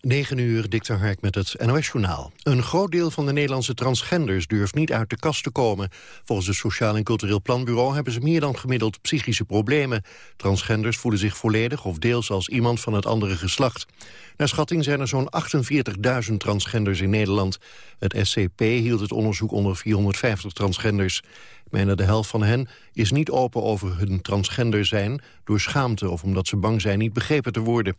9 uur, Dikter Hark met het NOS-journaal. Een groot deel van de Nederlandse transgenders durft niet uit de kast te komen. Volgens het Sociaal en Cultureel Planbureau hebben ze meer dan gemiddeld psychische problemen. Transgenders voelen zich volledig of deels als iemand van het andere geslacht. Naar schatting zijn er zo'n 48.000 transgenders in Nederland. Het SCP hield het onderzoek onder 450 transgenders. Bijna de helft van hen is niet open over hun transgender zijn... door schaamte of omdat ze bang zijn niet begrepen te worden.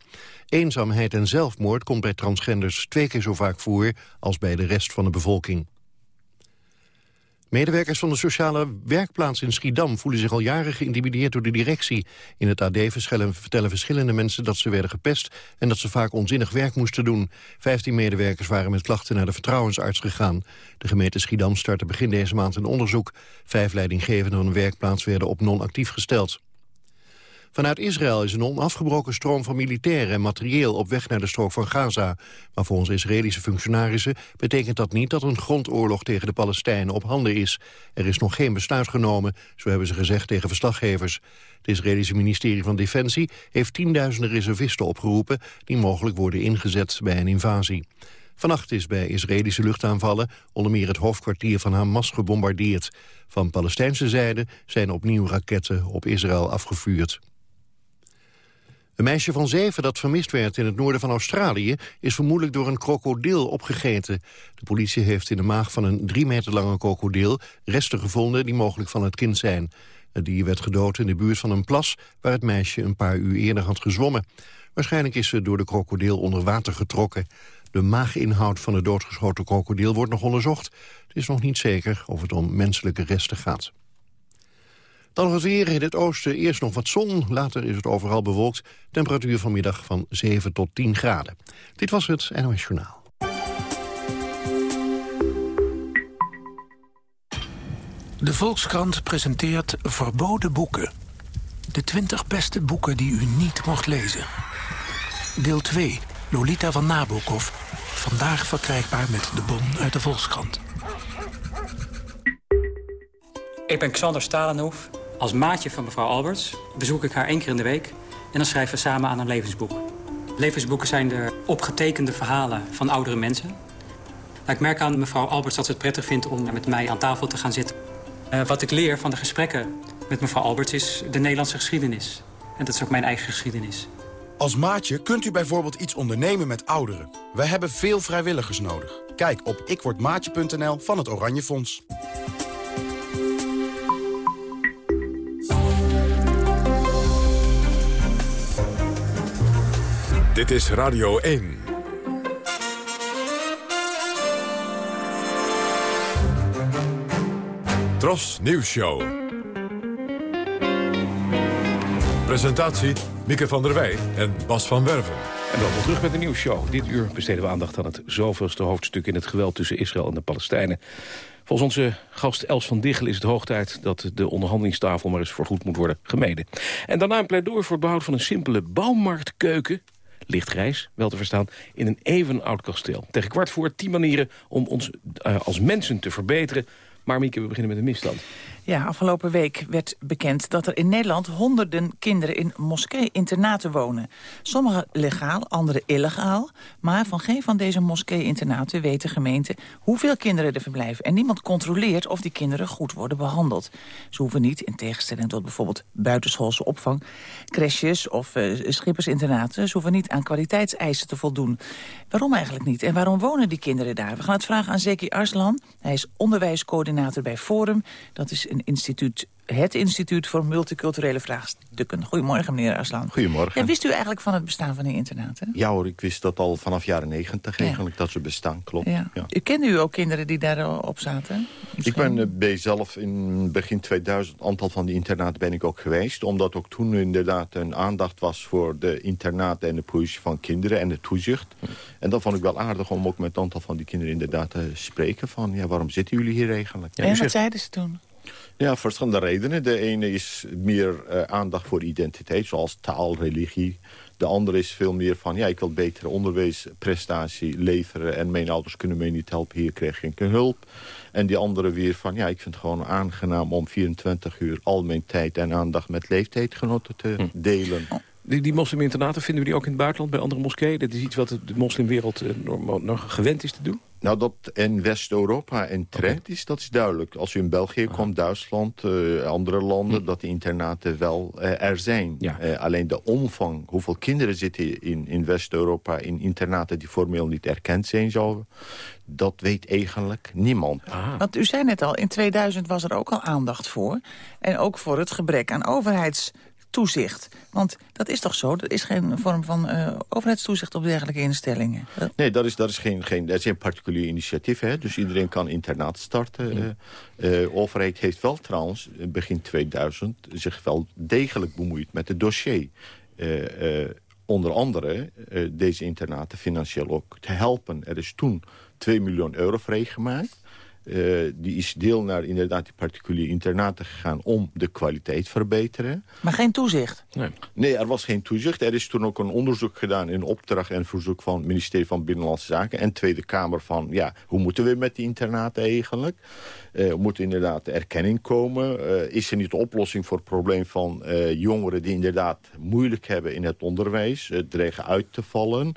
Eenzaamheid en zelfmoord komt bij transgenders twee keer zo vaak voor... als bij de rest van de bevolking. Medewerkers van de sociale werkplaats in Schiedam voelen zich al jaren geïntimideerd door de directie. In het AD vertellen verschillende mensen dat ze werden gepest en dat ze vaak onzinnig werk moesten doen. Vijftien medewerkers waren met klachten naar de vertrouwensarts gegaan. De gemeente Schiedam startte begin deze maand een onderzoek. Vijf leidinggevenden van de werkplaats werden op non-actief gesteld. Vanuit Israël is een onafgebroken stroom van militairen en materieel op weg naar de strook van Gaza. Maar volgens Israëlische functionarissen betekent dat niet dat een grondoorlog tegen de Palestijnen op handen is. Er is nog geen besluit genomen, zo hebben ze gezegd tegen verslaggevers. Het Israëlische ministerie van Defensie heeft tienduizenden reservisten opgeroepen die mogelijk worden ingezet bij een invasie. Vannacht is bij Israëlische luchtaanvallen onder meer het hoofdkwartier van Hamas gebombardeerd. Van Palestijnse zijde zijn opnieuw raketten op Israël afgevuurd. Een meisje van zeven dat vermist werd in het noorden van Australië... is vermoedelijk door een krokodil opgegeten. De politie heeft in de maag van een drie meter lange krokodil... resten gevonden die mogelijk van het kind zijn. Het dier werd gedood in de buurt van een plas... waar het meisje een paar uur eerder had gezwommen. Waarschijnlijk is ze door de krokodil onder water getrokken. De maaginhoud van de doodgeschoten krokodil wordt nog onderzocht. Het is nog niet zeker of het om menselijke resten gaat. Dan nog het weer. In het oosten eerst nog wat zon. Later is het overal bewolkt. Temperatuur vanmiddag van 7 tot 10 graden. Dit was het NOS Journaal. De Volkskrant presenteert Verboden Boeken. De 20 beste boeken die u niet mocht lezen. Deel 2. Lolita van Nabokov. Vandaag verkrijgbaar met de bon uit de Volkskrant. Ik ben Xander Stalenhoef als maatje van mevrouw Alberts bezoek ik haar één keer in de week... en dan schrijven we samen aan een levensboek. Levensboeken zijn de opgetekende verhalen van oudere mensen. Nou, ik merk aan mevrouw Alberts dat ze het prettig vindt om met mij aan tafel te gaan zitten. Uh, wat ik leer van de gesprekken met mevrouw Alberts is de Nederlandse geschiedenis. En dat is ook mijn eigen geschiedenis. Als maatje kunt u bijvoorbeeld iets ondernemen met ouderen. We hebben veel vrijwilligers nodig. Kijk op ikwordmaatje.nl van het Oranje Fonds. Dit is Radio 1. Tros Nieuws Show. Presentatie Mieke van der Wij en Bas van Werven. En welkom terug met de nieuwsshow. Dit uur besteden we aandacht aan het zoveelste hoofdstuk... in het geweld tussen Israël en de Palestijnen. Volgens onze gast Els van Diggel is het hoog tijd... dat de onderhandelingstafel maar eens voorgoed moet worden gemeden. En daarna een pleidooi voor het behoud van een simpele bouwmarktkeuken lichtgrijs, wel te verstaan, in een even oud kasteel. Tegen kwart voor tien manieren om ons uh, als mensen te verbeteren. Maar Mieke, we beginnen met een misstand. Ja, afgelopen week werd bekend dat er in Nederland honderden kinderen in moskee-internaten wonen. Sommige legaal, andere illegaal. Maar van geen van deze moskee-internaten weet de gemeente hoeveel kinderen er verblijven. En niemand controleert of die kinderen goed worden behandeld. Ze hoeven niet, in tegenstelling tot bijvoorbeeld buitenschoolse opvang, crèches of uh, schippersinternaten, ze hoeven niet aan kwaliteitseisen te voldoen. Waarom eigenlijk niet? En waarom wonen die kinderen daar? We gaan het vragen aan Zeki Arslan. Hij is onderwijscoördinator bij Forum. Dat is een instituut het Instituut voor Multiculturele Vraagstukken. Goedemorgen, meneer Aslan. Goedemorgen. Ja, wist u eigenlijk van het bestaan van die internaten? Ja hoor, ik wist dat al vanaf jaren negentig eigenlijk, dat ze bestaan, klopt. Ja. U kende u ook kinderen die daarop zaten? Ik ben bij zelf in begin 2000, aantal van die internaten ben ik ook geweest. Omdat ook toen inderdaad een aandacht was voor de internaten en de positie van kinderen en de toezicht. En dat vond ik wel aardig om ook met een aantal van die kinderen inderdaad te spreken van... ja, waarom zitten jullie hier eigenlijk? Ja, en wat zeiden ze toen? Ja, verschillende redenen. De ene is meer uh, aandacht voor identiteit, zoals taal, religie. De andere is veel meer van, ja, ik wil betere onderwijsprestatie leveren... en mijn ouders kunnen mij niet helpen, hier krijg ik geen hulp. En die andere weer van, ja, ik vind het gewoon aangenaam... om 24 uur al mijn tijd en aandacht met leeftijdgenoten te hm. delen. Die, die mosliminternaten vinden we die ook in het buitenland bij andere moskeeën? Dat is iets wat de, moslimwereld eh, nog gewend is te doen? Nou, dat in West-Europa een trend is, dat is duidelijk. Als u in België komt, Duitsland, uh, andere landen... Hm. dat de internaten wel uh, er zijn. Ja. Uh, alleen de omvang, hoeveel kinderen zitten in, in West-Europa... in internaten die formeel niet erkend zijn zouden... dat weet eigenlijk niemand. Ah. Want u zei net al, in 2000 was er ook al aandacht voor. En ook voor het gebrek aan overheids toezicht. Want dat is toch zo? Er is geen vorm van uh, overheidstoezicht op dergelijke instellingen. Nee, dat is, dat is geen, geen, dat is een particulier initiatief. Hè? Dus iedereen kan internaat starten. De uh, uh, overheid heeft wel trouwens, begin 2000... zich wel degelijk bemoeid met het dossier. onder andere deze internaten financieel ook te helpen. Er is toen 2 miljoen euro vrijgemaakt. Uh, die is deel naar inderdaad die particuliere internaten gegaan... om de kwaliteit te verbeteren. Maar geen toezicht? Nee. nee, er was geen toezicht. Er is toen ook een onderzoek gedaan in opdracht en verzoek van het ministerie van Binnenlandse Zaken... en Tweede Kamer van, ja, hoe moeten we met die internaten eigenlijk? Uh, moet inderdaad erkenning komen? Uh, is er niet de oplossing voor het probleem van uh, jongeren... die inderdaad moeilijk hebben in het onderwijs, dreigen uit te vallen?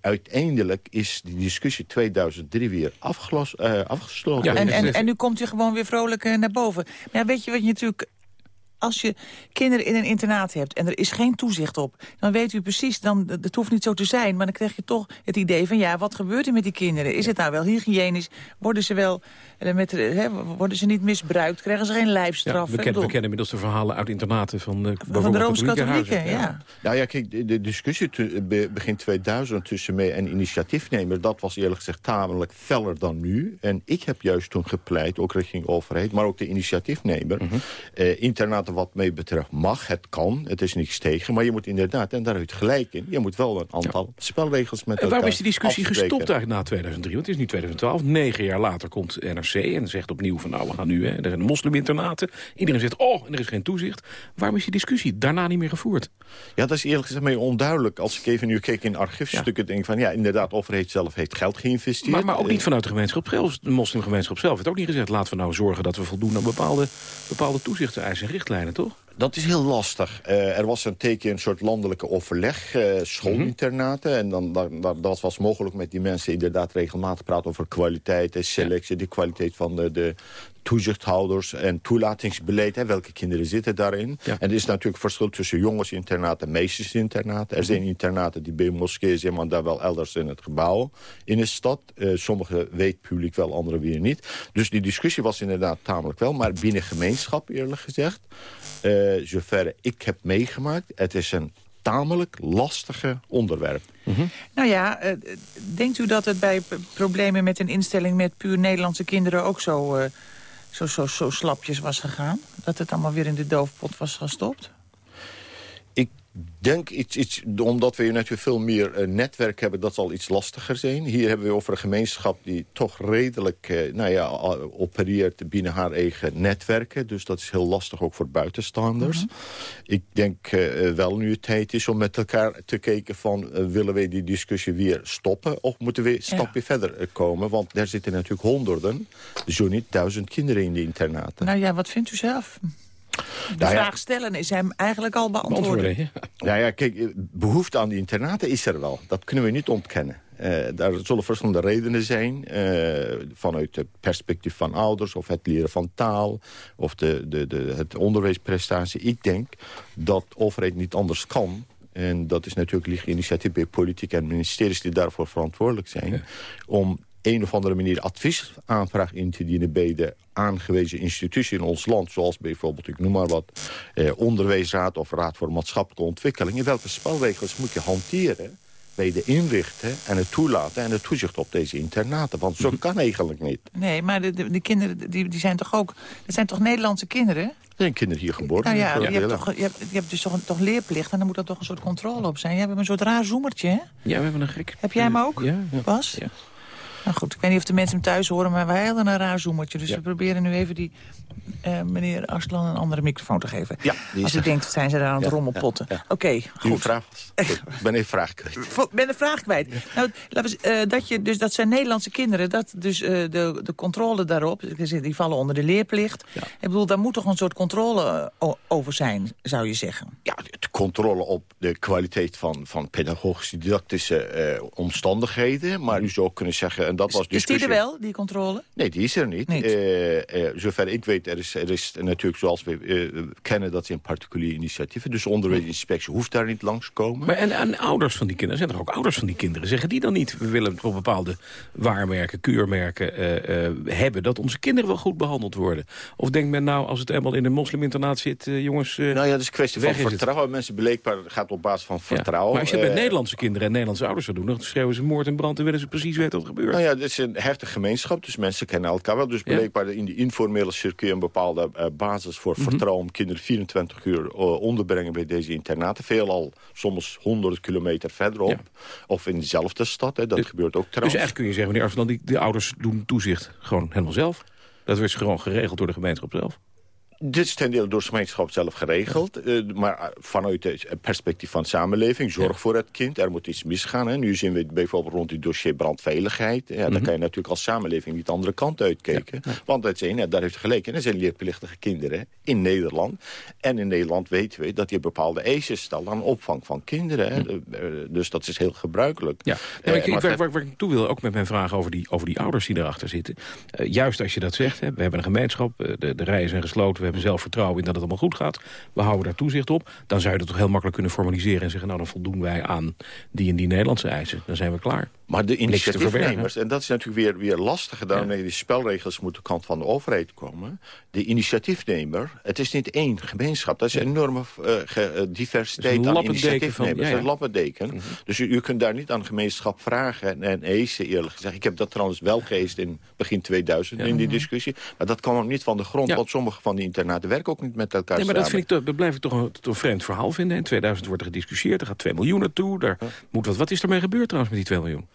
uiteindelijk is die discussie 2003 weer afgelos, afgesloten. Ja, en, en, en nu komt u gewoon weer vrolijk naar boven. Maar ja, weet je wat je natuurlijk als je kinderen in een internaat hebt en er is geen toezicht op... dan weet u precies, dan, het hoeft niet zo te zijn... maar dan krijg je toch het idee van, ja, wat gebeurt er met die kinderen? Is het nou wel hygiënisch? Worden ze wel met, hè, worden ze niet misbruikt? Krijgen ze geen lijfstraf? Ja, we, kennen, we kennen inmiddels de verhalen uit internaten van, uh, van de Rooms-Katholieken. Ja. Ja. Nou ja, kijk, de, discussie begin 2000 tussen mij en initiatiefnemer... dat was eerlijk gezegd tamelijk feller dan nu. En ik heb juist toen gepleit, ook richting overheid... maar ook de initiatiefnemer. Mm -hmm. uh, internaten wat mij betreft mag, het kan, het is niks tegen... maar je moet inderdaad, en daar gelijk in... je moet wel een aantal ja. spelregels met en Waarom is die discussie gestopt eigenlijk na 2003? Want het is nu 2012, negen jaar later komt NRC en zegt opnieuw van nou, we gaan nu, hè, er zijn mosliminternaten. Iedereen zegt, oh, en er is geen toezicht. Waarom is die discussie daarna niet meer gevoerd? Ja, dat is eerlijk gezegd mee onduidelijk. Als ik even nu kijk in archiefstukken, ja. denk van ja, inderdaad, de overheid zelf heeft geld geïnvesteerd. Maar, maar ook niet vanuit de gemeenschap zelf. De moslimgemeenschap zelf heeft ook niet gezegd, laten we nou zorgen dat we voldoen aan bepaalde, bepaalde toezichtseisen en richtlijnen, toch? Dat is heel lastig. Uh, er was een teken een soort landelijke overleg, uh, schoolinternaten. Mm -hmm. En dan, dat was mogelijk met die mensen inderdaad regelmatig praten over kwaliteit en selectie. Ja. De kwaliteit van de, de toezichthouders en toelatingsbeleid. Hè, welke kinderen zitten daarin. Ja. En er is natuurlijk verschil tussen jongensinternaten en meisjesinternaten. Er zijn internaten die bij moskeeën zijn, maar daar wel elders in het gebouw in de stad. Uh, sommige weet publiek wel, andere weer niet. Dus die discussie was inderdaad tamelijk wel. Maar binnen gemeenschap, eerlijk gezegd, zover ik heb meegemaakt... het is een tamelijk lastige onderwerp. Mm -hmm. Nou ja, uh, denkt u dat het bij problemen met een instelling... met puur Nederlandse kinderen ook zo, uh, zo, zo, zo slapjes was gegaan? Dat het allemaal weer in de doofpot was gestopt? Ik denk iets, iets, omdat we hier natuurlijk veel meer uh, netwerk hebben, dat zal iets lastiger zijn. Hier hebben we over een gemeenschap die toch redelijk uh, nou ja, opereert binnen haar eigen netwerken. Dus dat is heel lastig ook voor buitenstaanders. Mm -hmm. Ik denk uh, wel nu het tijd is om met elkaar te kijken van... willen we die discussie weer stoppen of moeten we een stapje ja. verder komen? Want daar zitten natuurlijk honderden, zo niet duizend kinderen in die internaten. Nou ja, wat vindt u zelf? De nou vraag ja, stellen is hem eigenlijk al beantwoord. Ja. Nou ja, kijk, behoefte aan die internaten is er wel. Dat kunnen we niet ontkennen. Uh, daar zullen verschillende redenen zijn. Uh, vanuit het perspectief van ouders of het leren van taal... of de, de, de, het onderwijsprestatie. Ik denk dat de overheid niet anders kan... en dat is natuurlijk initiatief bij politiek en ministeries... die daarvoor verantwoordelijk zijn... Ja. om een of andere manier adviesaanvraag in te dienen... bij de aangewezen institutie in ons land... zoals bijvoorbeeld, ik noem maar wat, eh, onderwijsraad... of raad voor maatschappelijke ontwikkeling. In welke spelregels moet je hanteren bij de inrichten en het toelaten en het toezicht op deze internaten. Want zo kan eigenlijk niet. Nee, maar de, de, de kinderen die, die zijn toch ook... Dat zijn toch Nederlandse kinderen? Er zijn kinderen hier geboren. Nou ja, je, hebt toch, je, hebt, je hebt dus toch, toch leerplicht en dan moet er toch een soort controle op zijn. Je hebt een soort raar zoemertje, hè? Ja, we hebben een gek. Heb jij hem ook, ja, ja. Bas? Ja. Nou goed, ik weet niet of de mensen hem thuis horen, maar wij hadden een raar zoemertje. Dus Ja. we proberen nu even die eh, meneer Arslan een andere microfoon te geven. Ja, Als u er. denkt, zijn ze daar aan het Ja, rommelpotten? ja. Oké, Uw goed. vraag Ik ben even vraag kwijt. Ik ben de vraag kwijt. Nou, laten we, eh, dat, je, dus dat zijn Nederlandse kinderen, dat dus eh, de, de controle daarop, die vallen onder de leerplicht. Ik bedoel, daar moet toch een soort controle over zijn, zou je zeggen. Ja, de controle op de kwaliteit van, van pedagogische didactische omstandigheden. Maar u zou kunnen zeggen, en dat was Is die er wel, die controle? Nee, die is er niet. Niet. Eh, eh, zover ik weet, er is, er is natuurlijk zoals we eh, kennen... dat zijn particuliere initiatieven. Dus de onderwijsinspectie hoeft daar niet langskomen. Maar en, en ouders van die kinderen, zijn er ook ouders van die kinderen... zeggen die dan niet, we willen toch bepaalde waarmerken, keurmerken eh, eh, hebben... dat onze kinderen wel goed behandeld worden? Of denkt men nou, als het eenmaal in een mosliminternaat zit, jongens... eh, Nou ja, dat is een kwestie Weg van is het. vertrouwen. Mensen blijkbaar gaat op basis van ja. vertrouwen. Maar als je het met Nederlandse kinderen en Nederlandse ouders zou doen... dan schreeuwen ze moord en brand en willen ze precies weten wat er gebeurt. Nou ja, het is een hechte gemeenschap, dus mensen kennen elkaar wel. Dus blijkbaar in die informele circuit een bepaalde eh, basis voor Mhm. vertrouwen... om kinderen 24 uur eh, onderbrengen bij deze internaten. Veelal soms honderden kilometer verderop. Ja. Of in dezelfde stad, hè. dat Dus- gebeurt ook Dus trouwens. eigenlijk kun je zeggen, meneer Arslan, die, de ouders doen toezicht gewoon helemaal zelf. Dat wordt gewoon geregeld door de gemeenschap zelf. Dit is ten dele door de gemeenschap zelf geregeld. eh, maar eh, vanuit het perspectief van samenleving, zorg voor het kind. Er moet iets misgaan. Hè. Nu zien we het bijvoorbeeld rond die dossier brandveiligheid. Ja, Mhm. Dan kan je natuurlijk als samenleving niet de andere kant uitkijken. Want het zijn, ja, daar heeft gelijk in. Er zijn leerplichtige kinderen in Nederland. En in Nederland weten we dat je bepaalde eisen stelt aan opvang van kinderen. Hè. Eh, Dus dat is heel gebruikelijk. Ja, nou, ik, ik, maar waar, waar, waar ik toe wil, ook met mijn vraag over die, over die ouders die erachter zitten. Juist als je dat zegt, hè, we hebben een gemeenschap, de, de rijen zijn gesloten... we hebben zelf vertrouwen in dat het allemaal goed gaat. We houden daar toezicht op. Dan zou je dat toch heel makkelijk kunnen formaliseren en zeggen... nou, dan voldoen wij aan die en die Nederlandse eisen. Dan zijn we klaar. Maar de initiatiefnemers, en dat is natuurlijk weer, weer lastig... daarmee die spelregels moeten kant van de overheid komen. De initiatiefnemer, het is niet één gemeenschap. Dat is een enorme eh, eh, diversiteit Dus een aan initiatiefnemers. van- ja, Dat ja. een lappendeken. Dus u, u kunt daar niet aan de gemeenschap vragen en, en eisen, eerlijk gezegd. Ik heb dat trouwens wel geëist in begin 2000 in die discussie. Maar dat kwam ook niet van de grond, Ja. want sommige van die internaten werken ook niet met elkaar Nee, maar dat, samen. vind ik, toch- dat blijf ik toch een, toch een vreemd verhaal vinden. In 2000 wordt er gediscussieerd, er gaat 2 miljoen naartoe. Daar moet wat, wat is ermee gebeurd trouwens met die 2 miljoen?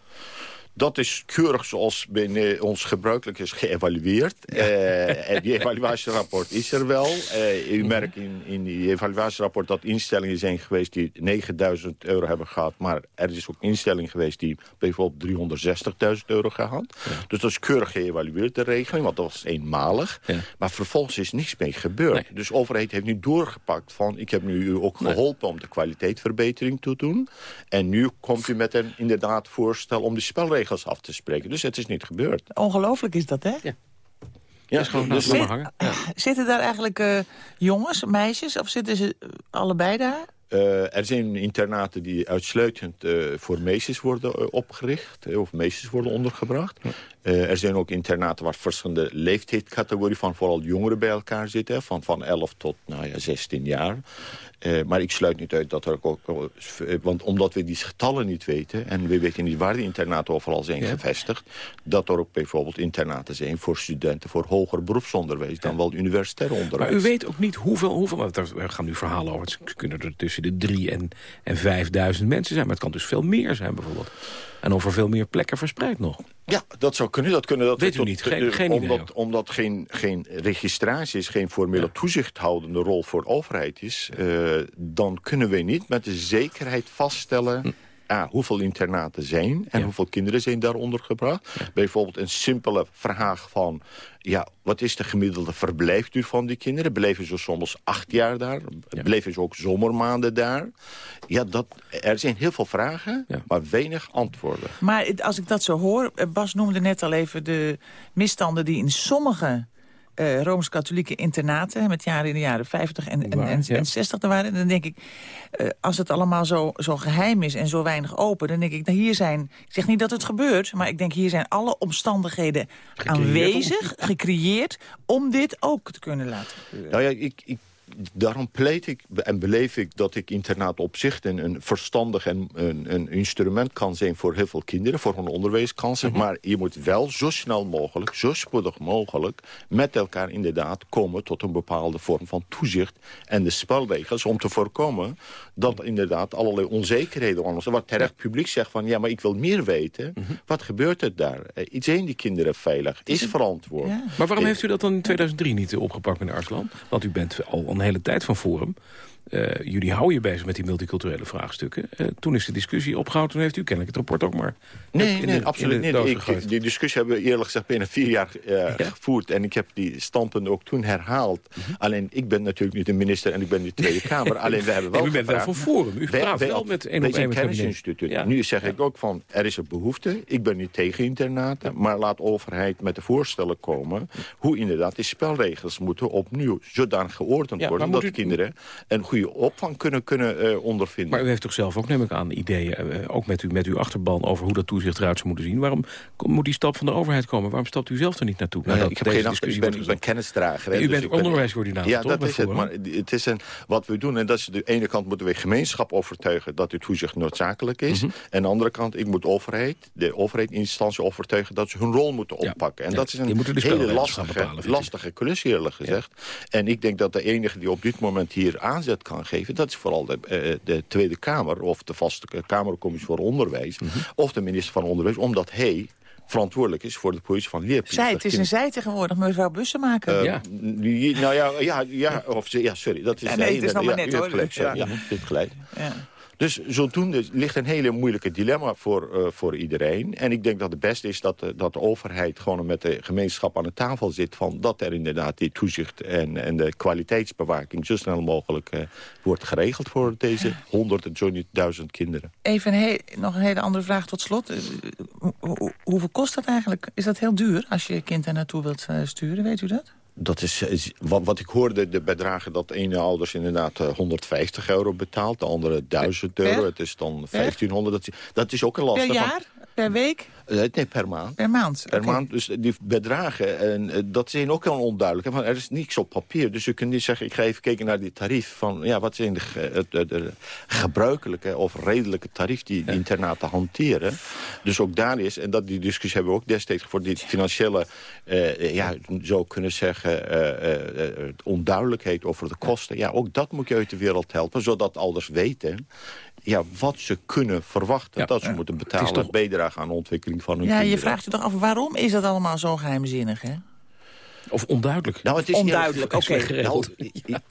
Dat is keurig zoals binnen ons gebruikelijk is geëvalueerd. Eh, en die evaluatierapport is er wel. Eh, u merkt in, in die evaluatierapport dat instellingen zijn geweest... die 9000 euro hebben gehad. Maar er is ook instelling geweest die bijvoorbeeld 360.000 euro gehad. Dus dat is keurig geëvalueerd, de regeling. Want dat was eenmalig. Ja. Maar vervolgens is niks mee gebeurd. Nee. Dus de overheid heeft nu doorgepakt van... ik heb nu u ook geholpen om de kwaliteitsverbetering te doen. En nu komt u met een inderdaad voorstel om de spelregels af te spreken. Dus het is niet gebeurd. Ongelooflijk is dat, hè? Ja, is gewoon dus hangen. Ja. Zitten daar eigenlijk eh, jongens, meisjes, of zitten ze eh, allebei daar? eh, er zijn internaten die uitsluitend eh, voor meisjes worden eh, opgericht. eh, of meisjes worden ondergebracht. Eh, er zijn ook internaten waar verschillende leeftijdscategorieën van vooral jongeren bij elkaar zitten. Van, van 11 tot nou ja, 16 jaar. Eh, maar ik sluit niet uit dat er ook... eh, Want omdat we die getallen niet weten... en we weten niet waar die internaten overal zijn Ja. gevestigd... dat er ook bijvoorbeeld internaten zijn voor studenten... voor hoger beroepsonderwijs dan wel universitair onderwijs. Maar u weet ook niet hoeveel... hoeveel want er gaan nu verhalen over. Het kunnen er tussen de drie en, en vijfduizend mensen zijn. Maar het kan dus veel meer zijn bijvoorbeeld. En over veel meer plekken verspreid nog. Ja, dat zou kunnen. Dat kunnen dat Weet u niet? Geen- geen idee omdat, ook. omdat geen, geen registratie is, geen formele Ja. toezichthoudende rol voor overheid is... eh, dan kunnen we niet met de zekerheid vaststellen... A, hoeveel internaten zijn en. Ja. hoeveel kinderen zijn daar ondergebracht. Bijvoorbeeld een simpele vraag van... Ja, wat is de gemiddelde verblijfduur van die kinderen? Blijven ze soms acht jaar daar? Blijven ze ook zomermaanden daar? Ja, dat, er zijn heel veel vragen, Ja. maar weinig antwoorden. Maar als ik dat zo hoor, eh, Bas noemde net al even de misstanden die in sommige eh, Rooms-Katholieke internaten... met jaren in de jaren 50 en, en, Waar, en, ja. en 60 er waren. Dan denk ik, eh, als het allemaal zo, zo geheim is en zo weinig open... dan denk ik, nou, hier zijn... Ik zeg niet dat het gebeurt, maar ik denk hier zijn alle omstandigheden Gecreëerd aanwezig, gecreëerd... om dit ook te kunnen laten gebeuren. Nou ja, ik, ik daarom pleit ik en beleef ik dat ik internaat op zich een, een verstandig en een, een, instrument kan zijn voor heel veel kinderen, voor hun onderwijskansen. Mhm. Maar je moet wel zo snel mogelijk, zo spoedig mogelijk, met elkaar inderdaad komen tot een bepaalde vorm van toezicht en de spelregels om te voorkomen dat inderdaad allerlei onzekerheden. Wat terecht publiek zegt van, ja, maar ik wil meer weten. Mhm. Wat gebeurt er daar? Uh, zijn die kinderen veilig? Is verantwoord? Maar waarom heeft u dat dan in 2003 niet opgepakt, meneer Arslan? Want u bent al een hele tijd van Forum. Uh, jullie houden je bezig met die multiculturele vraagstukken. Uh, toen is de discussie opgehouden. Toen heeft u kennelijk het rapport ook maar Nee, nee absoluut niet. Ik, die discussie hebben we eerlijk gezegd binnen vier jaar uh, gevoerd. En ik heb die standpunten ook toen herhaald. Mhm. Alleen, ik ben natuurlijk niet de minister en ik ben de Tweede Kamer. Alleen, we hebben wel U bent wel van Forum. U praat wel met een op een kennisinstituut. Ja. Nu zeg ik ook van, er is een behoefte. Ik ben niet tegen internaten. Maar laat overheid met de voorstellen komen... hoe inderdaad die spelregels moeten opnieuw zodanig geordend worden... dat kinderen een goede opvang kunnen, kunnen uh, ondervinden. Maar u heeft toch zelf ook, neem ik aan, ideeën... Uh, ook met, u, met uw achterban over hoe dat toezicht eruit zou moeten zien. Waarom moet die stap van de overheid komen? Waarom stapt u zelf er niet naartoe? Nou, ik heb geen discussie ik ben, ik ben kennisdrager. u dus bent onderwijscoördinator, Ja, dat is het. Maar het is een, wat we doen, en dat is de ene kant moeten we gemeenschap overtuigen... dat het toezicht noodzakelijk is. Mhm. En aan de andere kant, ik moet overheid, de overheid instantie overtuigen... dat ze hun rol moeten oppakken. En dat is een hele lastige, lastige klus, eerlijk gezegd. En ik denk dat de enige die op dit moment hier aanzet kan geven... dat is vooral de, uh, de Tweede Kamer of de vaste Kamercommissie voor Onderwijs... Mhm. of de minister van Onderwijs, omdat hij verantwoordelijk is voor de politie van leerplicht. Zij, het is een zij tegenwoordig, mevrouw Bussemaker. Uh, ja. Nou ja, ja, ja, of, ja, sorry. Dat is, ja, nee, het is nog maar net hoor. Gelijk, ja, ja, dit gelijk. Ja. Dus zodoende ligt een hele moeilijke dilemma voor, uh, voor iedereen. En ik denk dat het beste is dat, de, dat de overheid gewoon met de gemeenschap aan de tafel zit... Van dat er inderdaad die toezicht en, en de kwaliteitsbewaking... zo snel mogelijk uh, wordt geregeld voor deze honderden, zo niet duizend kinderen. Even nog een hele andere vraag tot slot. Hoeveel kost dat eigenlijk? Is dat heel duur als je je kind er naartoe wilt sturen? Weet u dat? Dat is, wat, wat, ik hoorde, de bedragen dat ene ouders inderdaad 150 eh, euro betaalt. De andere 1000 euro. Het is dan 1500. Dat, dat is ook een lastig. Per jaar? Per week? Eh, nee, per maand. Per maand, Per maand, dus die bedragen, en, eh, dat zijn ook heel onduidelijk. Want er is niks op papier, dus je kunt niet zeggen... ik ga even kijken naar die tarief van... ja, wat zijn de, de, de gebruikelijke of redelijke tarief die internaten hanteren. Dus ook daar is, en dat, die discussie hebben we ook destijds... voor die financiële, uh, ja, zo kunnen zeggen... Onduidelijkheid over de kosten. Ja, ook dat moet je uit de wereld helpen, zodat ouders weten ja, wat ze kunnen verwachten. dat ze moeten betalen, toch... bijdragen aan de ontwikkeling van hun ja, kinderen. Je vraagt je toch af, waarom is dat allemaal zo geheimzinnig, hè? Of onduidelijk. Nou, het is onduidelijk, oké. Okay. Nou,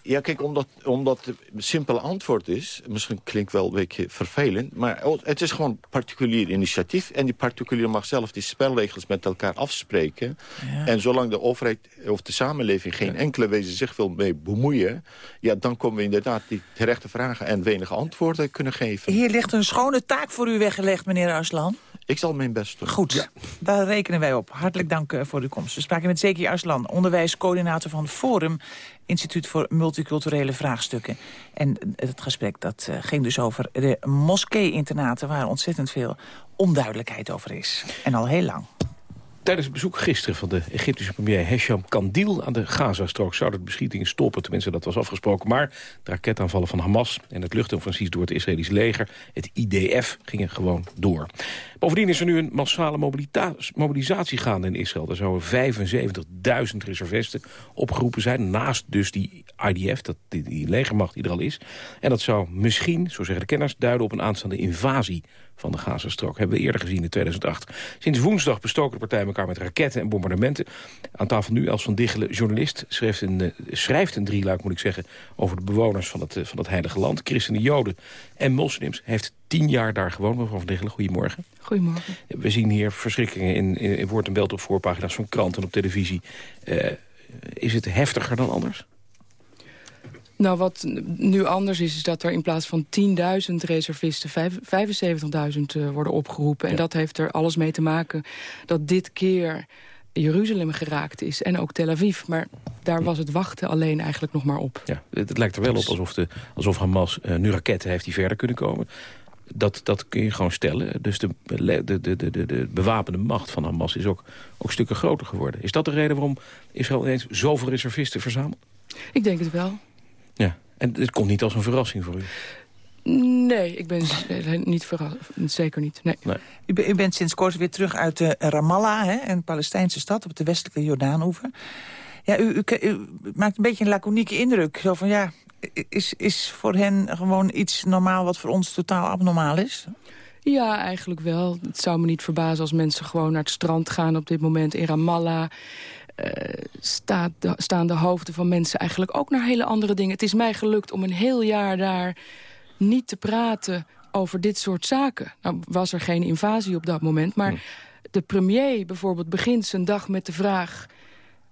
ja, kijk, omdat, omdat het een simpel antwoord is... misschien klinkt wel een beetje vervelend... maar het is gewoon particulier initiatief... en die particulier mag zelf die spelregels met elkaar afspreken. Ja. En zolang de overheid of de samenleving... geen enkele wezen zich wil mee bemoeien... ja, dan komen we inderdaad die terechte vragen... en wenige antwoorden kunnen geven. Hier ligt een schone taak voor u weggelegd, meneer Arslan. Ik zal mijn best doen. Goed, ja. daar rekenen wij op. Hartelijk dank uh, voor uw komst. We spraken met Zeki Arslan, onderwijscoördinator van Forum... Instituut voor Multiculturele Vraagstukken. En het gesprek dat uh, ging dus over de moskee-internaten... waar ontzettend veel onduidelijkheid over is. En al heel lang. Tijdens het bezoek gisteren van de Egyptische premier Hesham Kandil aan de Gazastrook zouden de beschietingen stoppen. Tenminste, dat was afgesproken. Maar de raketaanvallen van Hamas en het luchtoffensief door het Israëlisch leger, het IDF, gingen gewoon door. Bovendien is er nu een massale mobilisatie gaande in Israël. Er zouden 75.000 reservisten opgeroepen zijn. Naast dus die IDF, dat, die, die legermacht die er al is. En dat zou misschien, zo zeggen de kenners, duiden op een aanstaande invasie van de Gazastrook. Hebben we eerder gezien in 2008. Sinds woensdag bestoken de partij elkaar met raketten en bombardementen. Aan tafel nu Els van Diggelen, journalist. Schrijft een, uh, schrijft een drieluik, moet ik zeggen, over de bewoners van het, uh, van het heilige land. Christenen, Joden en moslims. Heeft tien jaar daar gewoond. Mevrouw van Diggelen, goedemorgen. Goedemorgen. We zien hier verschrikkingen in, in, in woord en beeld op voorpagina's van kranten en op televisie. Uh, is het heftiger dan anders? Nou, wat nu anders is, is dat er in plaats van 10.000 reservisten... 75.000 uh, worden opgeroepen. Ja. En dat heeft er alles mee te maken dat dit keer Jeruzalem geraakt is. En ook Tel Aviv. Maar daar was het wachten alleen eigenlijk nog maar op. Ja, het, het lijkt er wel op alsof, de, alsof Hamas uh, nu raketten heeft die verder kunnen komen. Dat, dat kun je gewoon stellen. Dus de, de, de, de, de bewapende macht van Hamas is ook, ook stukken groter geworden. Is dat de reden waarom Israël ineens zoveel reservisten verzamelt? Ik denk het wel. Ja, en het komt niet als een verrassing voor u? Nee, ik ben niet verrast. Zeker niet, nee. nee. U, u, bent sinds kort weer terug uit uh, Ramallah, hè, een Palestijnse stad op de westelijke Jordaanoever. Ja, u, u, maakt een beetje een laconieke indruk. Zo van, ja, is, is voor hen gewoon iets normaal wat voor ons totaal abnormaal is? Ja, eigenlijk wel. Het zou me niet verbazen als mensen gewoon naar het strand gaan op dit moment in Ramallah. Uh, staat de, staan de hoofden van mensen eigenlijk ook naar hele andere dingen. Het is mij gelukt om een heel jaar daar niet te praten over dit soort zaken. Nou was er geen invasie op dat moment, maar... Hm. De premier bijvoorbeeld begint zijn dag met de vraag...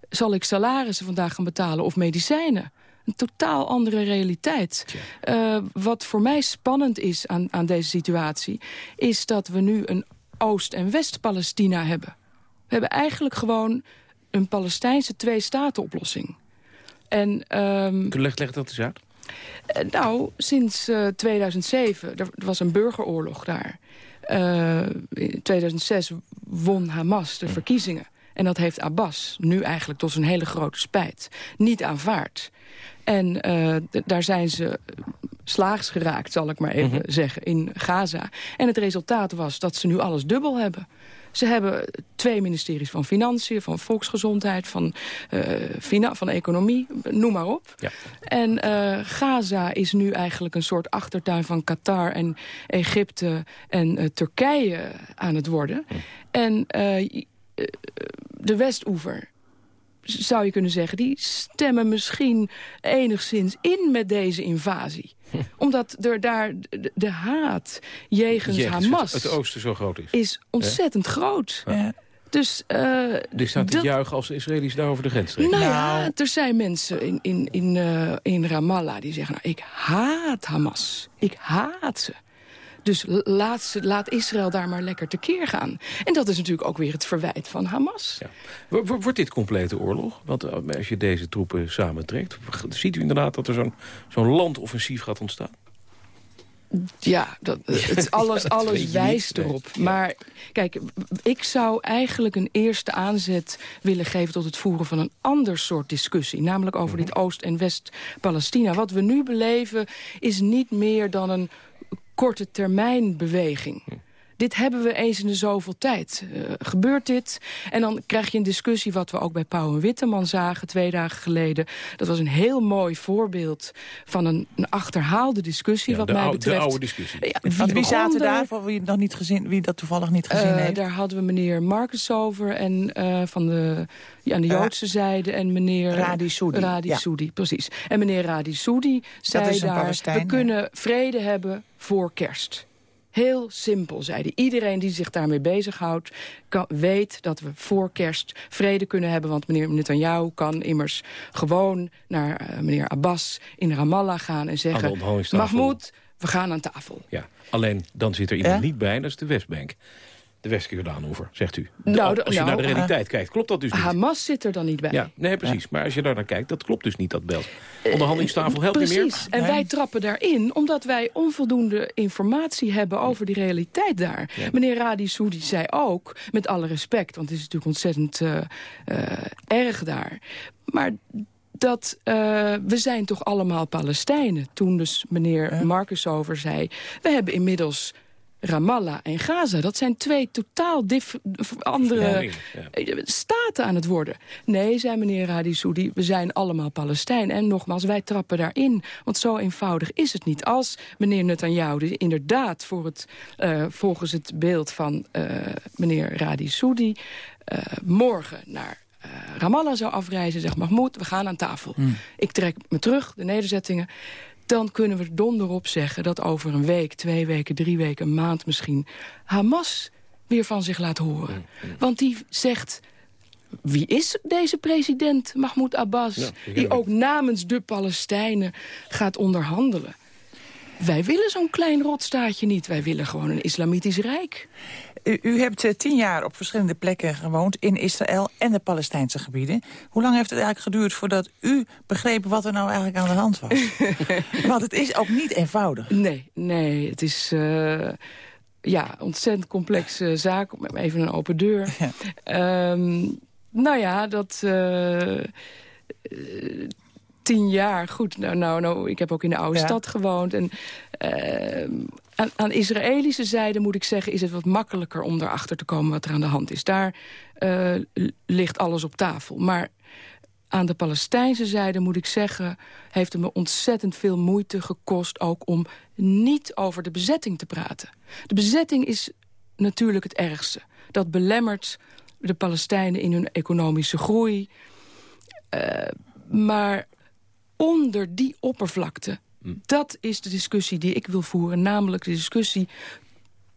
zal ik salarissen vandaag gaan betalen of medicijnen? Een totaal andere realiteit. Uh, wat voor mij spannend is aan, aan deze situatie... is dat we nu een Oost- en West-Palestina hebben. We hebben eigenlijk gewoon een Palestijnse twee-staten-oplossing. En, um, Leg, leg dat eens uit. Uh, nou, sinds uh, 2007, er, was een burgeroorlog daar. Uh, in 2006 won Hamas de verkiezingen. En dat heeft Abbas, nu eigenlijk tot zijn hele grote spijt, niet aanvaard. En uh, daar zijn ze slaags geraakt, zal ik maar even mm -hmm. zeggen, in Gaza. En het resultaat was dat ze nu alles dubbel hebben. Ze hebben twee ministeries van Financiën, van Volksgezondheid, van, uh, van Economie, noem maar op. Ja. En uh, Gaza is nu eigenlijk een soort achtertuin van Qatar en Egypte en uh, Turkije aan het worden. Hm. En de Westoever zou je kunnen zeggen, die stemmen misschien enigszins in met deze invasie. Hm. Omdat er daar de, de haat jegens, Hamas... Het, het, oosten zo groot is. Is ontzettend He? groot. Ja. Dus, uh, dus staat te juichen als de Israëli's daar over de grens trekken? Nou, nou ja, er zijn mensen in, in, in, uh, in Ramallah die zeggen... Nou, ik haat Hamas. Ik haat ze. Dus laat, laat, Israël daar maar lekker tekeer gaan. En dat is natuurlijk ook weer het verwijt van Hamas. Ja. Wordt dit complete oorlog? Want eh, als je deze troepen samentrekt... ziet u inderdaad dat er zo'n zo'n landoffensief gaat ontstaan? Ja, dat, het, alles, alles wijst erop. Maar kijk, ik zou eigenlijk een eerste aanzet willen geven... tot het voeren van een ander soort discussie. Namelijk over dit Oost- en West-Palestina. Wat we nu beleven is niet meer dan een korte termijn beweging. Dit hebben we eens in de zoveel tijd. Uh, gebeurt dit? En dan krijg je een discussie wat we ook bij Pauw en Witteman zagen twee dagen geleden. Dat was een heel mooi voorbeeld van een, een achterhaalde discussie ja, wat mij oude, betreft. De oude discussie. Ja, wie, wie zaten daar, voor wie, nog niet gezien, wie dat toevallig niet gezien uh, heeft? Daar hadden we meneer Marcus over en uh, van de, ja, aan de Joodse uh, zijde en meneer Radi Soudi. Radi ja. Soudi, precies. En meneer Radi Soudi zei daar, we kunnen vrede hebben voor kerst. Heel simpel, zei hij. Iedereen die zich daarmee bezighoudt... Kan, weet dat we voor kerst vrede kunnen hebben. Want meneer Netanyahu kan immers gewoon naar uh, meneer Abbas in Ramallah gaan... en zeggen, Mahmoud, we gaan aan tafel. Ja, alleen dan zit er iemand ja? niet bij, dat is de Westbank de West-Jordaanover, zegt u. De, nou, als je nou, naar de realiteit uh, kijkt, klopt dat dus niet. Hamas zit er dan niet bij. Ja, nee, precies. Ja. Maar als je daar naar kijkt, dat klopt dus niet, dat beeld. Onderhandelingstafel helpt precies. je meer? Precies. En nee. wij trappen daarin omdat wij onvoldoende informatie hebben over die realiteit daar. Ja. Meneer Radi Soudi zei ook, met alle respect... want het is natuurlijk ontzettend uh, uh, erg daar... maar dat uh, we zijn toch allemaal Palestijnen. Toen dus meneer. Marcus over zei... we hebben inmiddels Ramallah en Gaza. Dat zijn twee totaal andere ja. staten aan het worden. Nee, zei meneer Radisoudi, we zijn allemaal Palestijn. En nogmaals, wij trappen daarin. Want zo eenvoudig is het niet. Als meneer Netanyahu inderdaad voor het, uh, volgens het beeld van uh, meneer Radisoudi... Uh, morgen naar uh, Ramallah zou afreizen, zegt Mahmoud, we gaan aan tafel. Hmm. Ik trek me terug, de nederzettingen dan kunnen we donderop zeggen dat over een week, twee weken, drie weken, een maand misschien... Hamas weer van zich laat horen. Mm, mm. Want die zegt... Wie is deze president, Mahmoud Abbas... Ja, die ook namens de Palestijnen gaat onderhandelen? Wij willen zo'n klein rotstaatje niet. Wij willen gewoon een islamitisch rijk. U, u hebt uh, tien jaar op verschillende plekken gewoond... in Israël en de Palestijnse gebieden. Hoe lang heeft het eigenlijk geduurd voordat u begreep... wat er nou eigenlijk aan de hand was? Want het is ook niet eenvoudig. Nee, nee, het is... Uh, ja, ontzettend complexe zaak. Even een open deur. Ja. Um, nou ja, dat... Uh, tien jaar. Goed, nou, nou, nou, ik heb ook in de oude stad gewoond. En uh, aan, aan Israëlische zijde moet ik zeggen... is het wat makkelijker om erachter te komen wat er aan de hand is. Daar uh, ligt alles op tafel. Maar aan de Palestijnse zijde moet ik zeggen... heeft het me ontzettend veel moeite gekost... ook om niet over de bezetting te praten. De bezetting is natuurlijk het ergste. Dat belemmert de Palestijnen in hun economische groei. Uh, maar onder die oppervlakte. Dat is de discussie die ik wil voeren. Namelijk de discussie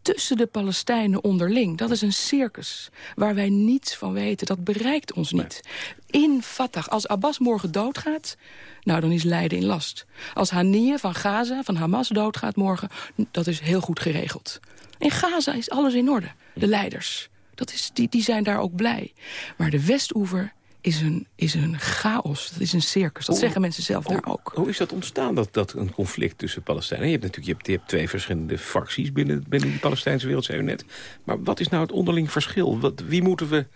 tussen de Palestijnen onderling. Dat is een circus waar wij niets van weten. Dat bereikt ons niet. In Fatah, als Abbas morgen doodgaat... nou, dan is lijden in last. Als Haniyeh van Gaza, van Hamas, doodgaat morgen... dat is heel goed geregeld. In Gaza is alles in orde. De leiders, dat is, die, die zijn daar ook blij. Maar de Westoever is een, is een chaos. Dat is een circus. Dat zeggen mensen zelf daar ook. Hoe is dat ontstaan, dat, dat een conflict tussen Palestijnen? Je hebt natuurlijk je hebt, je hebt twee verschillende facties binnen, binnen de Palestijnse wereld, zei u net. Maar wat is nou het onderling verschil? Wat, wie, moeten we,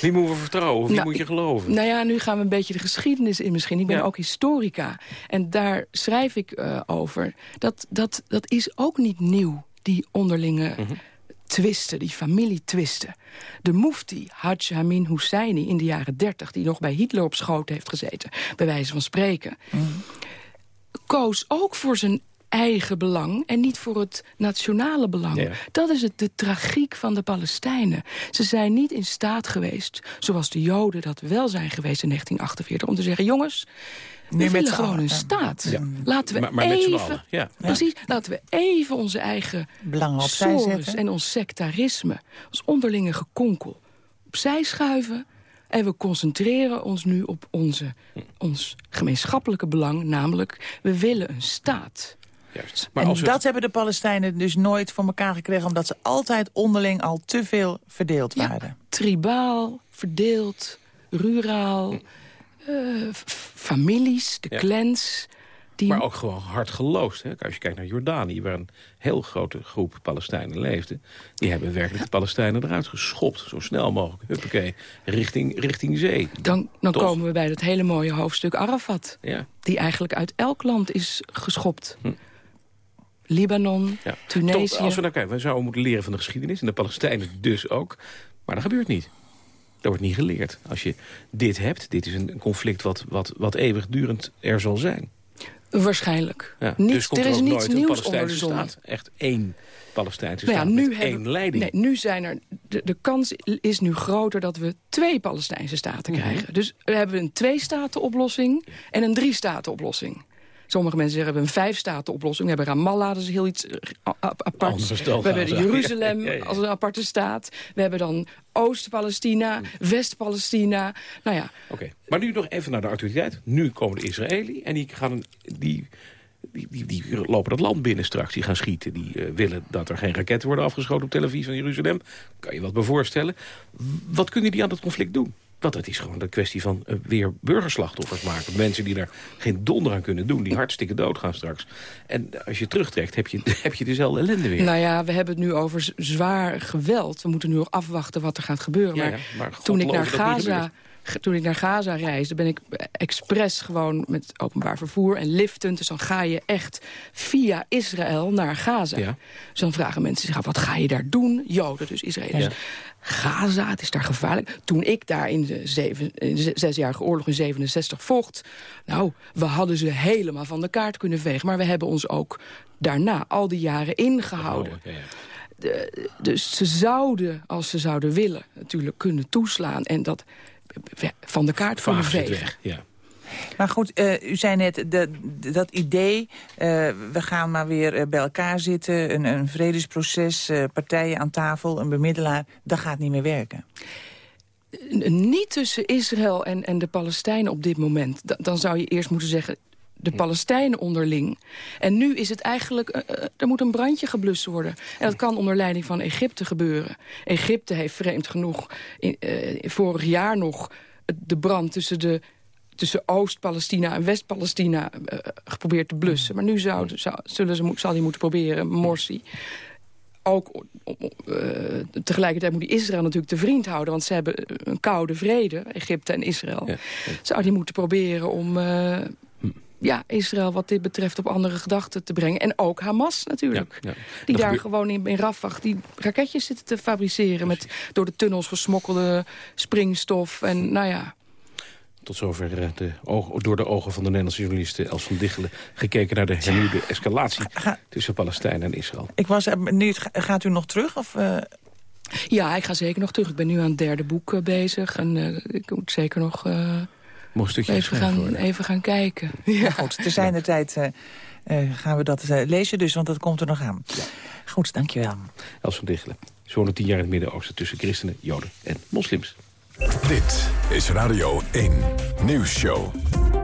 wie moeten we vertrouwen? Wie nou, moet je geloven? Nou ja, nu gaan we een beetje de geschiedenis in misschien. Ik ben ook historica. En daar schrijf ik uh, over. Dat, dat, dat is ook niet nieuw, die onderlinge... Mm twisten, die familietwisten. De mufti Hajj Amin Husseini in de jaren 30... die nog bij Hitler op schoot heeft gezeten, bij wijze van spreken... Mm. koos ook voor zijn eigen belang en niet voor het nationale belang. Dat is het, de tragiek van de Palestijnen. Ze zijn niet in staat geweest, zoals de Joden dat wel zijn geweest in 1948... om te zeggen, jongens, we willen gewoon een staat. Laten we maar, even, ja. Precies, laten we even onze eigen belangen opzij zetten. en ons sectarisme, ons onderlinge gekonkel opzij schuiven. En we concentreren ons nu op onze, ons gemeenschappelijke belang, namelijk we willen een staat. Juist. Maar en dat hebben de Palestijnen dus nooit voor elkaar gekregen... omdat ze altijd onderling al te veel verdeeld waren. tribaal, verdeeld, ruraal... Uh, families, de clans... Die... Maar ook gewoon hard geloosd. Hè? Als je kijkt naar Jordanië, waar een heel grote groep Palestijnen leefde... die hebben werkelijk de Palestijnen eruit geschopt. Zo snel mogelijk, huppakee, richting, richting zee. Dan, dan komen we bij dat hele mooie hoofdstuk Arafat. Ja. Die eigenlijk uit elk land is geschopt. Hm. Libanon, ja. Tunesië. als we naar kijken, we zouden moeten leren van de geschiedenis... en de Palestijnen dus ook. Maar dat gebeurt niet. Dat wordt niet geleerd. Als je dit hebt, dit is een conflict wat, wat, wat eeuwigdurend er zal zijn. Waarschijnlijk. Ja, dus er is niets nieuws onder de zon. Staat. Echt één Palestijnse nou ja, staat nu met één leiding. Nee, nu zijn er, de, de kans is nu groter dat we twee Palestijnse staten mhm. krijgen. Dus we hebben een twee-staten-oplossing en een drie-staten-oplossing. Sommige mensen zeggen, we hebben een vijf-staten-oplossing. We hebben Ramallah, dat is heel iets eh, apart. We hebben Jeruzalem als een aparte staat. We hebben dan Oost-Palestina, West-Palestina. Nou ja. Oké, maar nu nog even naar de actualiteit. Nu komen de Israëli en die gaan... Die, die, die, die, lopen dat land binnen straks. Die gaan schieten. Die uh, willen dat er geen raketten worden afgeschoten op Tel Aviv en Jeruzalem. Kan je wat bij voorstellen. Wat kunnen die aan dat conflict doen? Want het is gewoon de kwestie van uh, weer burgerslachtoffers maken. Mensen die er geen donder aan kunnen doen. Die hartstikke doodgaan straks. En als je terugtrekt, heb je, heb je dezelfde ellende weer. Nou ja, we hebben het nu over zwaar geweld. We moeten nu afwachten wat er gaat gebeuren. maar, maar toen ik naar Gaza toen ik naar Gaza reisde, ben ik expres gewoon met openbaar vervoer en liften. Dus dan ga je echt via Israël naar Gaza. Ja. Dus dan vragen mensen zich af, wat ga je daar doen? Joden, dus Israëliërs. Gaza, het is daar gevaarlijk. Toen ik daar in de, zeven, in de zesjarige oorlog in 67 vocht... nou, we hadden ze helemaal van de kaart kunnen vegen. Maar we hebben ons ook daarna al die jaren ingehouden. De, dus ze zouden, als ze zouden willen, natuurlijk kunnen toeslaan. En dat van de kaart kunnen vegen. ja. Maar goed, uh, u zei net, de, dat idee, uh, we gaan maar weer uh, bij elkaar zitten... een, een vredesproces, partijen aan tafel, een bemiddelaar... dat gaat niet meer werken. Niet tussen Israël en, en de Palestijnen op dit moment. dan zou je eerst moeten zeggen, de Palestijnen onderling. En nu is het eigenlijk, uh, er moet een brandje geblust worden. En dat kan onder leiding van Egypte gebeuren. Egypte heeft vreemd genoeg in, uh, vorig jaar nog de brand tussen de tussen Oost-Palestina en West-Palestina uh, geprobeerd te blussen. Maar nu zou, zou, zullen ze, zal hij moeten proberen, Morsi. Ook uh, tegelijkertijd moet hij Israël natuurlijk te vriend houden... want ze hebben een koude vrede, Egypte en Israël. Zou hij moeten proberen om uh, ja, Israël wat dit betreft op andere gedachten te brengen. En ook Hamas natuurlijk. Ja, ja. Die Dat daar gebeurt- gewoon in, in Rafah die raketjes zitten te fabriceren... met door de tunnels gesmokkelde springstof. En nou ja, Tot zover eh, de door de ogen van de Nederlandse journalist Els van Dichelen... gekeken naar de hernieuwde escalatie Ga- tussen Palestijnen en Israël. Ik was eh, benieuwd, ga- gaat u nog terug? Of, eh, ja, ik ga zeker nog terug. Ik ben nu aan het derde boek bezig. En eh, ik moet zeker nog eh, Mooi stukje even, gaan, worden. even gaan kijken. Ja. goed, te zijn de tijd eh, eh, gaan we dat eh, lezen dus, want dat komt er nog aan. Goed, dankjewel. Els van Dichelen. Wonen tien jaar in het Midden-Oosten tussen christenen, joden en moslims. Dit is Radio 1 Nieuwsshow. There's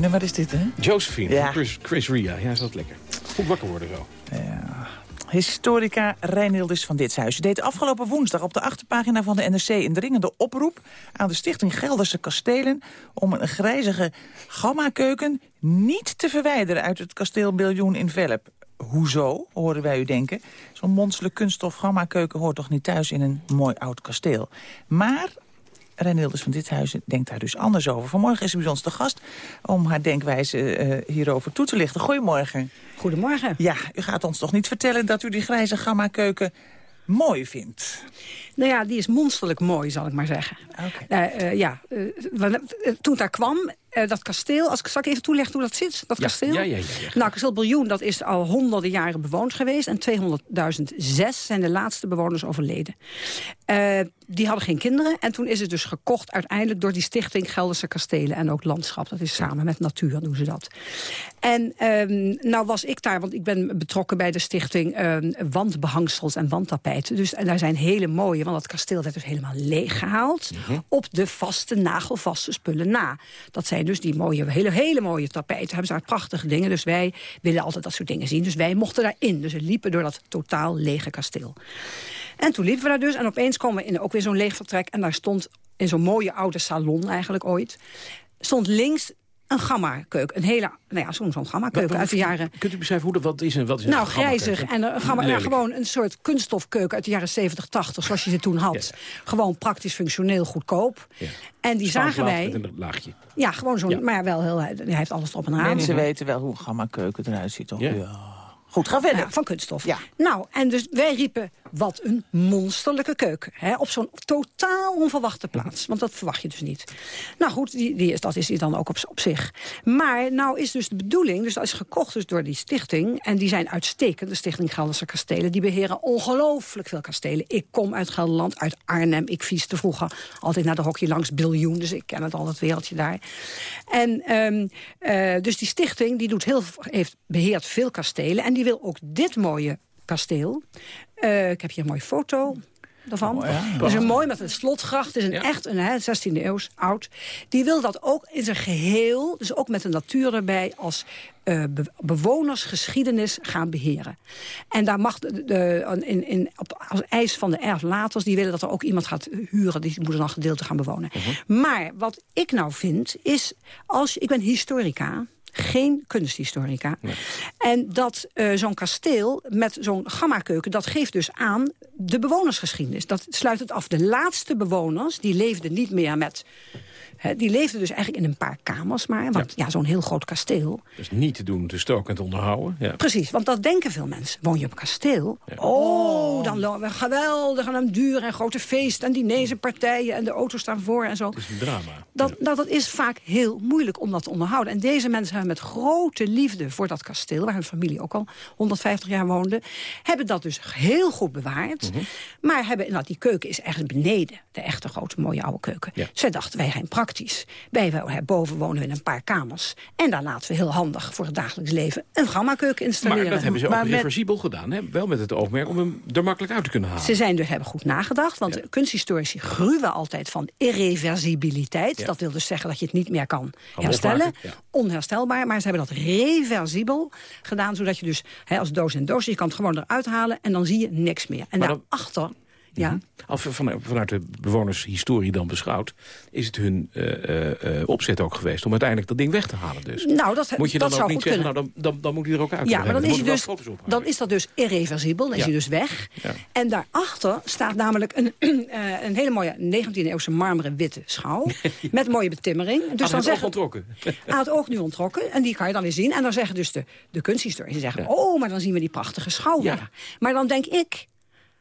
Lekker nummer is dit, hè? Josephine, Ja. Chris, Chris Ria. Ja, is dat lekker. Goed wakker worden zo. Historica Reinildus van Ditshuis deed afgelopen woensdag op de achterpagina van de NRC... een dringende oproep aan de Stichting Gelderse Kastelen... om een grijzige gamma-keuken niet te verwijderen uit het kasteel Biljoen in Velp. Hoezo, horen wij u denken? Zo'n monsterlijk kunststof gamma-keuken hoort toch niet thuis in een mooi oud kasteel. Maar Renilders van Dithuizen denkt daar dus anders over. Vanmorgen is ze bij ons te gast om haar denkwijze eh, hierover toe te lichten. Goedemorgen. Goedemorgen. Ja, u gaat ons toch niet vertellen dat u die grijze gamma-keuken mooi vindt? Nou ja, die is monsterlijk mooi, zal ik maar zeggen. Okay. Uh, ja, uh, toen daar kwam, uh, dat kasteel... Als ik, zal ik even toelichten hoe dat zit, dat ja, kasteel? Ja, ja, ja, ja. Nou, kasteel Biljoen, dat is al honderden jaren bewoond geweest. En 200.006 zijn de laatste bewoners overleden. die hadden geen kinderen. En toen is het dus gekocht uiteindelijk door die stichting Gelderse Kastelen. En ook Landschap. Dat is samen met Natuur, doen ze dat. En um, nou was ik daar, want ik ben betrokken bij de stichting... Um, wandbehangsels en wandtapijten. Dus en daar zijn hele mooie, want dat kasteel werd dus helemaal leeggehaald. Mm -hmm. Op de vaste, nagelvaste spullen na. Dat zijn dus die mooie, hele, hele mooie tapijten. Hebben ze daar prachtige dingen. Dus wij willen altijd dat soort dingen zien. Dus wij mochten daarin. Dus we liepen door dat totaal lege kasteel. En toen liepen we daar dus. En opeens komen we in ook weer zo'n leeg vertrek. En daar stond in zo'n mooie oude salon eigenlijk ooit... stond links een gamma-keuken. Een hele, nou ja, zo'n zo'n gamma-keuken uit de jaren... Kunt u beschrijven hoe dat wat is en wat is een Nou, grijzig. En een gamma, ja, gewoon een soort kunststofkeuken uit de jaren 70, 80, zoals je ze toen had. Ja. Gewoon praktisch, functioneel, goedkoop. Ja. En die zagen wij... Met een laagje. Ja, gewoon zo'n... Ja. Maar ja, wel heel... Hij heeft alles erop en aan. Mensen weten wel hoe een gamma-keuken eruit ziet, toch? ja. Goed, ga verder. Ja, van kunststof. Ja. Nou, en dus wij riepen, wat een monsterlijke keuken. Hè, op zo'n totaal onverwachte plaats. Want dat verwacht je dus niet. Nou goed, die, die is, dat is die dan ook op, op zich. Maar nou is dus de bedoeling, dus dat is gekocht dus door die stichting... en die zijn uitstekend, de Stichting Gelderse Kastelen... die beheren ongelooflijk veel kastelen. Ik kom uit Gelderland, uit Arnhem. Ik vieste vroeger altijd naar de hockey langs Biljoen. Dus ik ken het al, het wereldje daar. En um, uh, dus die stichting die doet heel, heeft beheert veel kastelen... en die wil ook dit mooie kasteel. Uh, ik heb hier een mooie foto daarvan. Oh, ja. Het is een mooi met een slotgracht. Het is een ja. echt een hè, 16e eeuw oud. Die wil dat ook in zijn geheel, dus ook met de natuur erbij... als uh, be bewonersgeschiedenis gaan beheren. En daar mag de, de, in, in, op, als eis van de erflaters... die willen dat er ook iemand gaat huren... die moet er dan gedeelte gaan bewonen. Uh -huh. Maar wat ik nou vind, is... als Ik ben historica geen kunsthistorica. Nee. En dat uh, zo'n kasteel met zo'n gamma-keuken... dat geeft dus aan de bewonersgeschiedenis. Dat sluit het af. De laatste bewoners die leefden niet meer met... He, die leefden dus eigenlijk in een paar kamers maar. Want ja, ja zo'n heel groot kasteel... Dus niet te doen, te stoken en te onderhouden. Ja. Precies, want dat denken veel mensen. Woon je op een kasteel? Ja. Oh, dan lopen we geweldig en een duur en grote feest... en diners en partijen en de auto's staan voor en zo. Het is een drama. Dat, nou, dat is vaak heel moeilijk om dat te onderhouden. En deze mensen hebben met grote liefde voor dat kasteel... waar hun familie ook al 150 jaar woonde... hebben dat dus heel goed bewaard. Mm -hmm. Maar hebben, nou, die keuken is echt beneden. De echte grote mooie oude keuken. Zij dachten, wij zijn praktisch. Wij boven wonen we in een paar kamers. En daar laten we heel handig voor het dagelijks leven een gamma-keuken installeren. Maar dat hebben ze ook maar reversibel met... gedaan. Hè? Wel met het oogmerk om hem er makkelijk uit te kunnen halen. Ze zijn dus, hebben goed nagedacht. Want ja. kunsthistorici gruwen altijd van irreversibiliteit. Ja. Dat wil dus zeggen dat je het niet meer kan, herstellen. Ja. Onherstelbaar. Maar ze hebben dat reversibel gedaan. Zodat je dus hè, als doos en doos, je kan het gewoon eruit halen. En dan zie je niks meer. En daarachter... Dan... Ja. Als van, vanuit de bewonershistorie dan beschouwd... is het hun uh, uh, opzet ook geweest om uiteindelijk dat ding weg te halen. Dus. Nou, dat, moet je dan dat ook niet zeggen, nou, dan, dan, dan moet hij er ook uit. Ja, maar dan is, hij dus, dan is dat dus irreversibel, dan is hij dus weg. Ja. En daarachter staat namelijk een, uh, een hele mooie 19e-eeuwse marmeren witte schouw... met mooie betimmering. Dus aan dan het zeggen, oog ontrokken. aan het oog nu ontrokken. En die kan je dan weer zien. En dan zeggen dus de, de kunsthistorici zeggen... oh, maar dan zien we die prachtige schouw weer. Maar dan denk ik...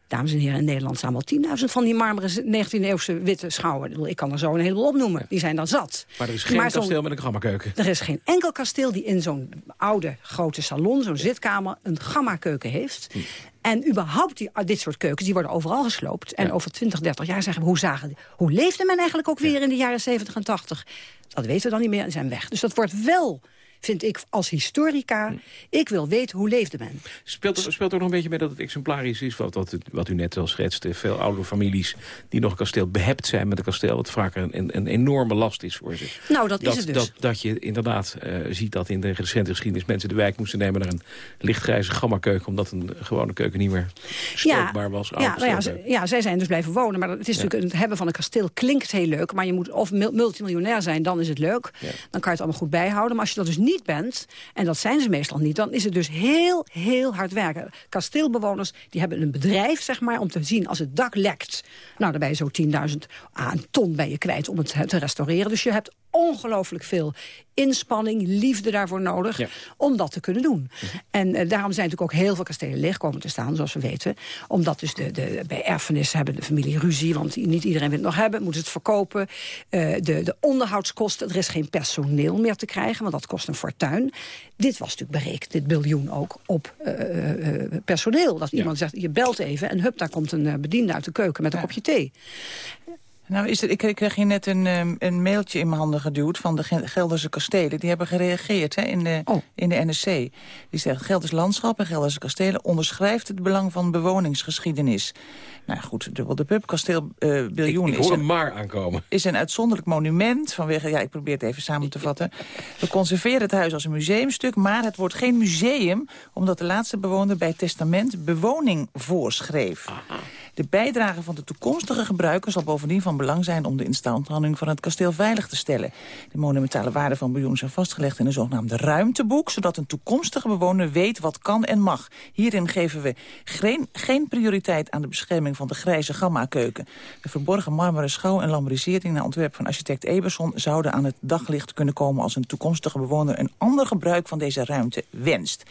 Dames en heren, in Nederland staan wel 10.000 van die marmeren 19e-eeuwse witte schouwen. Ik kan er zo een heleboel opnoemen. Die zijn dan zat. Maar er is geen maar kasteel met een gamma-keuken. Er is geen enkel kasteel die in zo'n oude grote salon, zo'n zitkamer, een gamma-keuken heeft. Hm. En überhaupt die, dit soort keukens, die worden overal gesloopt. En ja. over 20, 30 jaar zeggen we, hoe, zagen, hoe leefde men eigenlijk ook weer ja. in de jaren 70 en 80? Dat weten we dan niet meer en zijn weg. Dus dat wordt wel vind ik als historica. Ik wil weten hoe leefde men. Speelt er, speelt nog een beetje mee dat het exemplarisch is... wat, wat, wat u net al schetste, veel oude families die nog een kasteel behept zijn met een kasteel... wat vaak een, een, enorme last is voor ze. Nou, dat, is het dus. Dat, dat je inderdaad uh, ziet dat in de recente geschiedenis... mensen de wijk moesten nemen naar een lichtgrijze gammakeuken... omdat een gewone keuken niet meer stookbaar ja, was. Ja, nou ja, ja, zij zijn dus blijven wonen. Maar het is natuurlijk het hebben van een kasteel klinkt heel leuk... maar je moet of multimiljonair zijn, dan is het leuk. Dan kan je het allemaal goed bijhouden. Maar als je dat dus niet bent, en dat zijn ze meestal niet... dan is het dus heel, heel hard werken. Kasteelbewoners die hebben een bedrijf, zeg maar... om te zien als het dak lekt. Nou, dan ben je zo 10.000 aan ton ben je kwijt om het te restaureren. Dus je hebt ongelooflijk veel inspanning, liefde daarvoor nodig... om dat te kunnen doen. Mhm. En uh, daarom zijn natuurlijk ook heel veel kastelen leeg komen te staan, zoals we weten. Omdat dus de, de, bij erfenis hebben de familie ruzie... want niet iedereen wil het nog hebben, moet het verkopen. Uh, de, de onderhoudskosten, er is geen personeel meer te krijgen... want dat kost een fortuin. Dit was natuurlijk berekend, dit biljoen ook, op uh, personeel. Dat iemand zegt, je belt even en hup, daar komt een bediende uit de keuken... met een kopje thee. Nou, is het, ik kreeg hier net een, ehm, een mailtje in mijn handen geduwd van de Gelderse kastelen. Die hebben gereageerd hè, in, de, oh. in de NSC. Die zeggen, Gelders Landschap en Gelderse kastelen onderschrijft het belang van bewoningsgeschiedenis. Nou goed, de, de Pub Kasteel uh, Biljoen is, een, maar aankomen. is een uitzonderlijk monument. Vanwege, ja, ik probeer het even samen te vatten. We conserveren het huis als een museumstuk, maar het wordt geen museum... omdat de laatste bewoner bij testament bewoning voorschreef. Aha. De bijdrage van de toekomstige gebruiker zal bovendien van belang zijn... om de instandhouding van het kasteel veilig te stellen. De monumentale waarden van biljoen zijn vastgelegd in een zogenaamde ruimteboek... zodat een toekomstige bewoner weet wat kan en mag. Hierin geven we geen, geen prioriteit aan de bescherming van de grijze gamma-keuken. De verborgen marmeren schouw en lambrisering naar ontwerp van architect Eberson... zouden aan het daglicht kunnen komen als een toekomstige bewoner... een ander gebruik van deze ruimte wenst.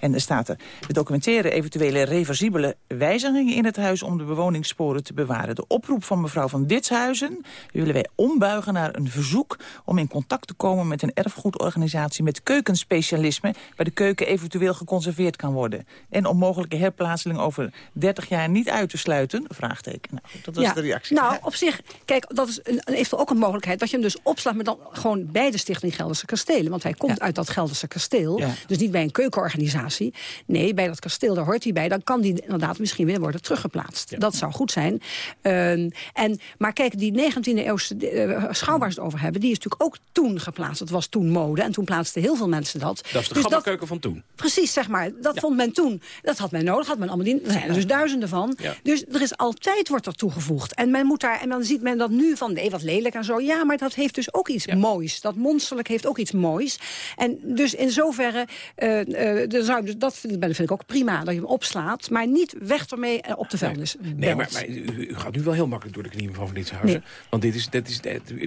En er staat er, we documenteren eventuele reversibele wijzigingen in het huis... om de bewoningssporen te bewaren. De oproep van mevrouw van Ditshuizen willen wij ombuigen naar een verzoek... om in contact te komen met een erfgoedorganisatie met keukenspecialisme... waar de keuken eventueel geconserveerd kan worden. En om mogelijke herplaatsing over 30 jaar niet uit te sluiten? Vraagteken. Nou, dat was de reactie. Nou, op zich, kijk, dat is een, eventueel ook een mogelijkheid... dat je hem dus opslaat met dan gewoon bij de Stichting Gelderse Kastelen. Want hij komt uit dat Gelderse kasteel. Dus niet bij een keukenorganisatie. Nee, bij dat kasteel, daar hoort hij bij. Dan kan die inderdaad misschien weer worden teruggeplaatst dat zou goed zijn. Uh, en, maar kijk, die 19e eeuwse uh, schouw waar ze het over hebben... die is natuurlijk ook toen geplaatst. Dat was toen mode en toen plaatsten heel veel mensen dat. Dat is de dus keuken van toen. Precies, zeg maar. Dat vond men toen. Dat had men nodig, had men allemaal... Er zijn er dus duizenden van. Dus er is altijd, wordt er toegevoegd. En men moet daar, en dan ziet men dat nu van, nee, wat lelijk en zo. Ja, maar dat heeft dus ook iets moois. Dat monsterlijk heeft ook iets moois. En dus in zoverre, uh, zou, dat vind, vind ik ook prima, dat je hem opslaat. Maar niet weg ermee op de vuilnis. Nee, maar, maar u, gaat nu wel heel makkelijk door de knieën van Van Litshuizen. Nee. Want dit is, dit is,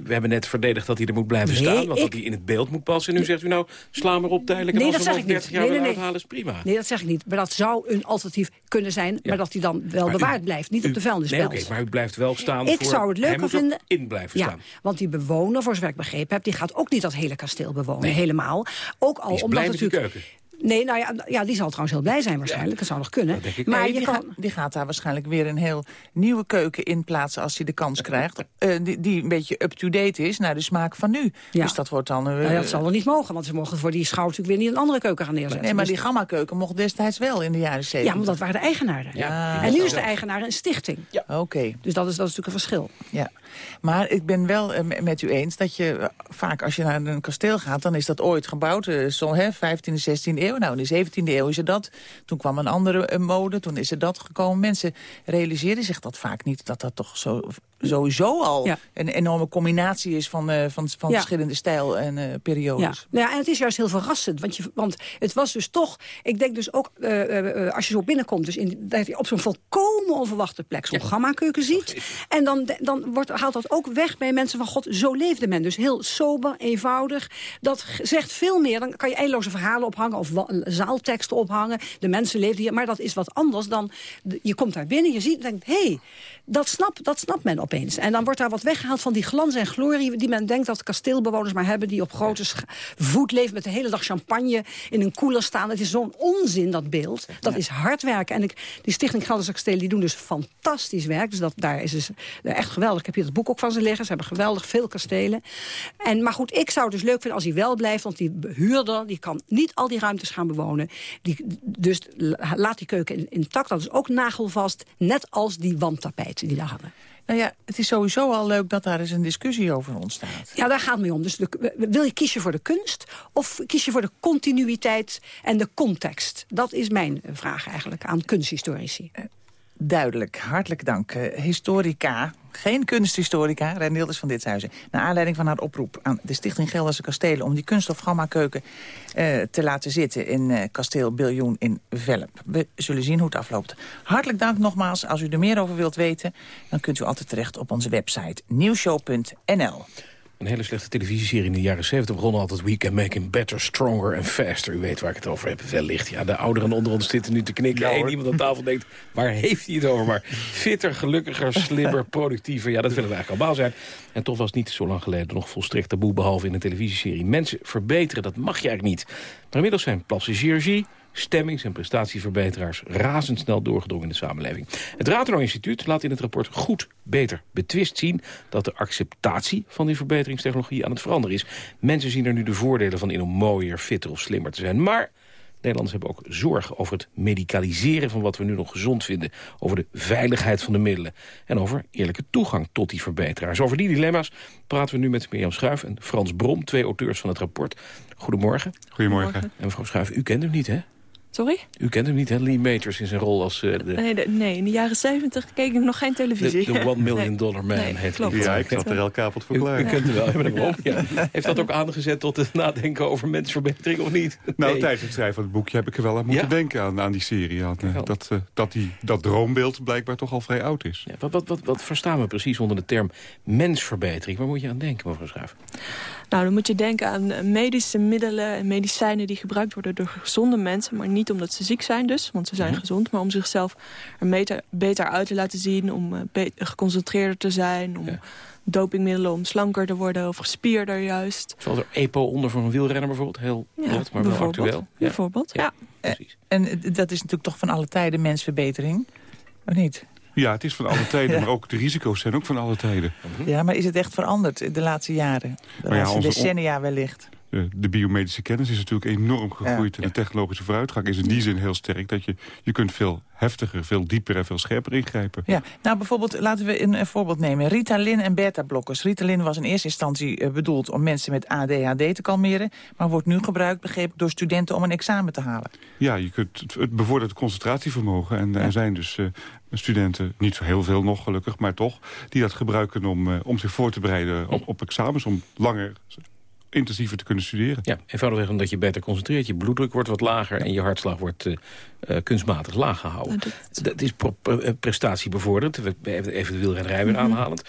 we hebben net verdedigd dat hij er moet blijven staan. Want dat hij in het beeld moet passen. En nu zegt u nou, sla maar op tijdelijk. En nee, als we 30 jaar nee, nee, uithalen is prima. Nee, dat zeg ik niet. Maar dat zou een alternatief kunnen zijn. Maar dat hij dan wel bewaard blijft. Niet op de vuilnisbelt. Nee, maar u blijft wel staan Ik zou het leuker vinden... in blijven staan. Want die bewoner, voor zover ik begrepen heb... die gaat ook niet dat hele kasteel bewonen. Helemaal. Ook al omdat natuurlijk... Nee, nou ja, ja, die zal trouwens heel blij zijn waarschijnlijk. Dat zou nog kunnen. Maar nee, je die, kan... die, gaat daar waarschijnlijk weer een heel nieuwe keuken in plaatsen... als hij de kans krijgt. Uh, die, die, een beetje up-to-date is naar de smaak van nu. Ja. Dus dat wordt dan... Uh, nou, dat zal wel niet mogen, want ze mogen voor die schouw natuurlijk weer niet een andere keuken gaan neerzetten. Nee, maar dus die gamma-keuken mocht destijds wel in de jaren 70. Ja, maar dat waren de eigenaren. Ja. En nu is de eigenaar een stichting. Ja. Oké. Dus dat is, dat is natuurlijk een verschil. Ja. Maar ik ben wel uh, met u eens dat je vaak als je naar een kasteel gaat... dan is dat ooit gebouwd, uh, zo, hè, 15e, 16e eeuw. Nou, in de 17e eeuw is er dat. Toen kwam een andere mode, toen is er dat gekomen. Mensen realiseren zich dat vaak niet, dat dat toch zo sowieso al een enorme combinatie is van, uh, van, van verschillende stijl en uh, periodes. Ja. Nou ja, en het is juist heel verrassend. Want, je, want het was dus toch, ik denk dus ook, uh, als je zo binnenkomt... Dus in, dat je op zo'n volkomen onverwachte plek zo'n gamma-keuken ziet. En dan, dan wordt, haalt dat ook weg bij mensen van... God, zo leefde men. Dus heel sober, eenvoudig. Dat zegt veel meer. Dan kan je eindeloze verhalen ophangen of zaalteksten ophangen. De mensen leefden hier. Maar dat is wat anders dan... je komt daar binnen, je ziet en denkt... hé, hey, dat, snap, dat snapt men opeens. En dan wordt daar wat weggehaald van die glans en glorie... die men denkt dat kasteelbewoners maar hebben... die op grote voet leven met de hele dag champagne in een koeler staan. Het is zo'n onzin, dat beeld. Dat is hard werken. En ik, die Stichting Gelderse Kastelen die doen dus fantastisch werk. Dus dat, daar is dus echt geweldig. Ik heb hier het boek ook van ze liggen. Ze hebben geweldig veel kastelen. En, maar goed, ik zou het dus leuk vinden als hij wel blijft. Want die huurder die kan niet al die ruimtes gaan bewonen. Die, dus laat die keuken intact. Dat is ook nagelvast. Net als die die daar hangen. Nou ja, het is sowieso al leuk dat daar eens een discussie over ontstaat. Ja, daar gaat het mee om. Dus de, wil je kiezen voor de kunst of kies je voor de continuïteit en de context? Dat is mijn vraag eigenlijk aan kunsthistorici. Eh, duidelijk. Hartelijk dank. Uh, historica, geen kunsthistorica, Rijn van Ditshuizen. Naar aanleiding van haar oproep aan de Stichting Gelderse Kastelen... om die kunst- of gamma-keuken uh, te laten zitten in uh, kasteel Biljoen in Velp. We zullen zien hoe het afloopt. Hartelijk dank nogmaals. Als u er meer over wilt weten... dan kunt u altijd terecht op onze website nieuwshow.nl. Een hele slechte televisieserie in de jaren 70 begon altijd... We can make him better, stronger and faster. U weet waar ik het over heb. Wellicht, ja, de ouderen onder ons zitten nu te knikken. Eén iemand aan tafel denkt, waar heeft hij het over? Maar fitter, gelukkiger, slimmer, productiever. Ja, dat willen we eigenlijk allemaal zijn. En toch was het niet zo lang geleden nog volstrekt taboe... behalve in een televisieserie. Mensen verbeteren, dat mag je eigenlijk niet. Maar inmiddels zijn plastic stemmings- en prestatieverbeteraars razendsnel doorgedrongen in de samenleving. Het Ratero Instituut laat in het rapport goed, beter, betwist zien... dat de acceptatie van die verbeteringstechnologie aan het veranderen is. Mensen zien er nu de voordelen van in om mooier, fitter of slimmer te zijn. Maar Nederlanders hebben ook zorg over het medicaliseren van wat we nu nog gezond vinden. Over de veiligheid van de middelen. En over eerlijke toegang tot die verbeteraars. Over die dilemma's praten we nu met Mirjam Schuif en Frans Brom, twee auteurs van het rapport. Goedemorgen. Goedemorgen. En mevrouw Schuif, u kent hem niet, hè? Sorry? U kent hem niet, hè? Lee Majors in zijn rol als... Uh, de... nee, nee, in de jaren 70 keek ik nog geen televisie. De, One Million Dollar Man nee, heet klopt. Ja, ik zat er elke avond voor klaar. U, u kent hem wel, ja. ja. Heeft dat ook aangezet tot het nadenken over mensverbetering of niet? Nou, tijdens het schrijven van het boekje heb ik er wel aan moeten ja? denken aan, aan die serie. Aan, uh, dat, uh, dat, die, dat droombeeld blijkbaar toch al vrij oud is. Ja, wat, wat, wat, wat verstaan we precies onder de term mensverbetering? Waar moet je aan denken, mevrouw Schaaf? Nou, dan moet je denken aan medische middelen en medicijnen... die gebruikt worden door gezonde mensen, maar niet omdat ze ziek zijn dus. Want ze zijn Mhm. gezond, maar om zichzelf er beter, beter uit te laten zien... om uh, geconcentreerder te zijn, om ja. dopingmiddelen om slanker te worden... of gespierder juist. Valt er EPO onder voor een wielrenner bijvoorbeeld? Heel ja, maar wel actueel. Ja. Bijvoorbeeld, ja. Precies. En dat is natuurlijk toch van alle tijden mensverbetering? Of niet? Ja, het is van alle tijden, maar ook de risico's zijn ook van alle tijden. Ja, maar is het echt veranderd de laatste jaren? De ja, laatste decennia wellicht? De, de biomedische kennis is natuurlijk enorm gegroeid. En de technologische vooruitgang is in die zin heel sterk... dat je, je kunt veel heftiger, veel dieper en veel scherper ingrijpen. Ja, nou bijvoorbeeld, laten we een, een voorbeeld nemen. Ritalin en beta-blokkers. Ritalin was in eerste instantie uh, bedoeld om mensen met ADHD te kalmeren... maar wordt nu gebruikt, begreep ik, door studenten om een examen te halen. Ja, je kunt, het, bevordert het concentratievermogen. En er zijn dus uh, studenten, niet zo heel veel nog gelukkig, maar toch... die dat gebruiken om, uh, om zich voor te bereiden op, op examens, om langer intensiever te kunnen studeren. Ja, eenvoudigweg omdat je beter concentreert. Je bloeddruk wordt wat lager en je hartslag wordt uh, uh, kunstmatig laag gehouden. Nou, dat... dat... is pre prestatie bevorderend. We hebben even de wielrennerij weer mm -hmm. aanhalend.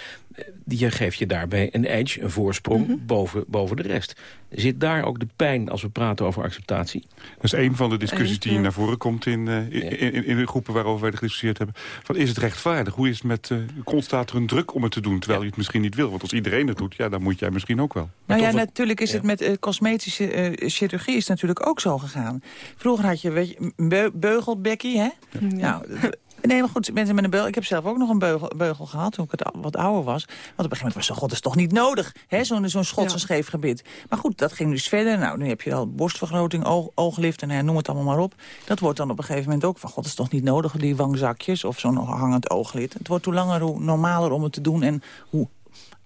Die geeft je daarbij een edge, een voorsprong mm -hmm. boven, boven de rest. Zit daar ook de pijn als we praten over acceptatie? Dat is een van de discussies die naar voren komt in, uh, in, in, in, de groepen waarover wij gediscussieerd hebben. Van, is het rechtvaardig? Hoe is het met, uh, constant er een druk om het te doen, terwijl ja. je het misschien niet wil? Want als iedereen het doet, ja, dan moet jij misschien ook wel. Nou ja, natuurlijk is het met uh, cosmetische chirurgie is natuurlijk ook zo gegaan. Vroeger had je, weet je, be beugelbekkie, hè? Ja. Nou, Nee, maar goed, mensen met een beugel. Ik heb zelf ook nog een beugel, beugel gehad toen ik het wat ouder was. Want op een gegeven moment was zo, god, dat is toch niet nodig, hè? Zo'n zo'n schots en scheef gebied. Maar goed, dat ging dus verder. Nou, nu heb je al borstvergroting, oog, ooglift en noem het allemaal maar op. Dat wordt dan op een gegeven moment ook van, god, dat is toch niet nodig, die wangzakjes of zo'n hangend ooglid. Het wordt hoe langer, hoe normaler om het te doen en hoe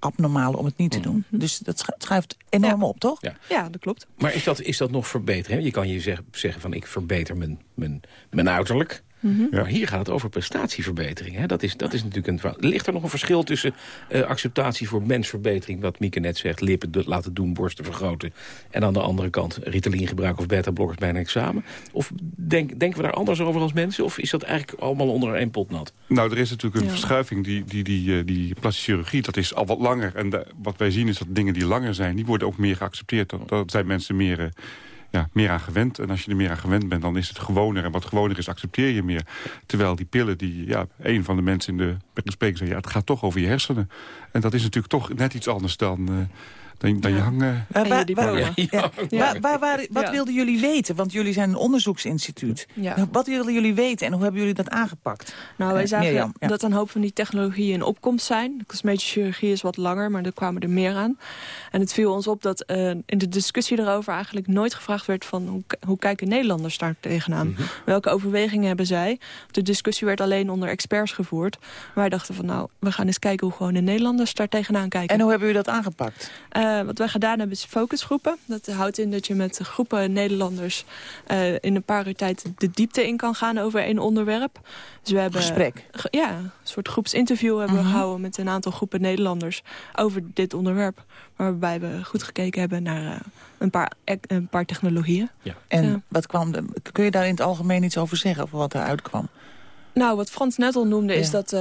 abnormaal om het niet te doen. Mm -hmm. Dus dat schuift enorm ja. op, toch? Ja. ja, dat klopt. Maar is dat, is dat nog verbeteren? Je kan je zeg, zeggen van ik verbeter mijn, mijn, mijn uiterlijk. Mm -hmm. Maar hier gaat het over prestatieverbetering. Hè? Dat, is, dat is natuurlijk een... Ligt er nog een verschil tussen uh, acceptatie voor mensverbetering... wat Mieke net zegt, lippen laten doen, borsten vergroten... en aan de andere kant Ritalin gebruiken of beta-blokkers bij een examen? Of denk, denken we daar anders over als mensen? Of is dat eigenlijk allemaal onder één pot nat? Nou, er is natuurlijk een ja. verschuiving. Die, die, die, die plastische chirurgie, dat is al wat langer. En de, wat wij zien is dat dingen die langer zijn... die worden ook meer geaccepteerd. Dat, dat zijn mensen meer... Uh, ja, meer aan gewend. En als je er meer aan gewend bent, dan is het gewoner. En wat gewoner is, accepteer je meer. Terwijl die pillen, die, ja, een van de mensen in de spreken zei... ja, het gaat toch over je hersenen. En dat is natuurlijk toch net iets anders dan... Uh, dan, dan je hangen. Waar, waar, waar, ja. waar, waar, wat wilden jullie weten? Want jullie zijn een onderzoeksinstituut. Wat wilden jullie weten en hoe hebben jullie dat aangepakt? Nou, wij zagen dat een hoop van die technologieën in opkomst zijn. De cosmetische chirurgie is wat langer, maar er kwamen er meer aan. En het viel ons op dat uh, in de discussie erover eigenlijk nooit gevraagd werd van hoe, hoe kijken Nederlanders daar tegenaan? Mm Welke overwegingen hebben zij? De discussie werd alleen onder experts gevoerd. Wij dachten van nou, we gaan eens kijken hoe gewoon de Nederlanders daar tegenaan kijken. En hoe hebben jullie dat aangepakt? Uh, wat wij gedaan hebben is focusgroepen. Dat houdt in dat je met groepen Nederlanders uh, in een paar uur tijd de diepte in kan gaan over één onderwerp. Dus we hebben, Gesprek? Ja, een soort groepsinterview hebben we mhm. gehouden met een aantal groepen Nederlanders over dit onderwerp. Waarbij we goed gekeken hebben naar uh, een, paar, een paar technologieën. Ja. En wat kwam de, kun je daar in het algemeen iets over zeggen, over wat eruit kwam? Nou, wat Frans net al noemde is dat...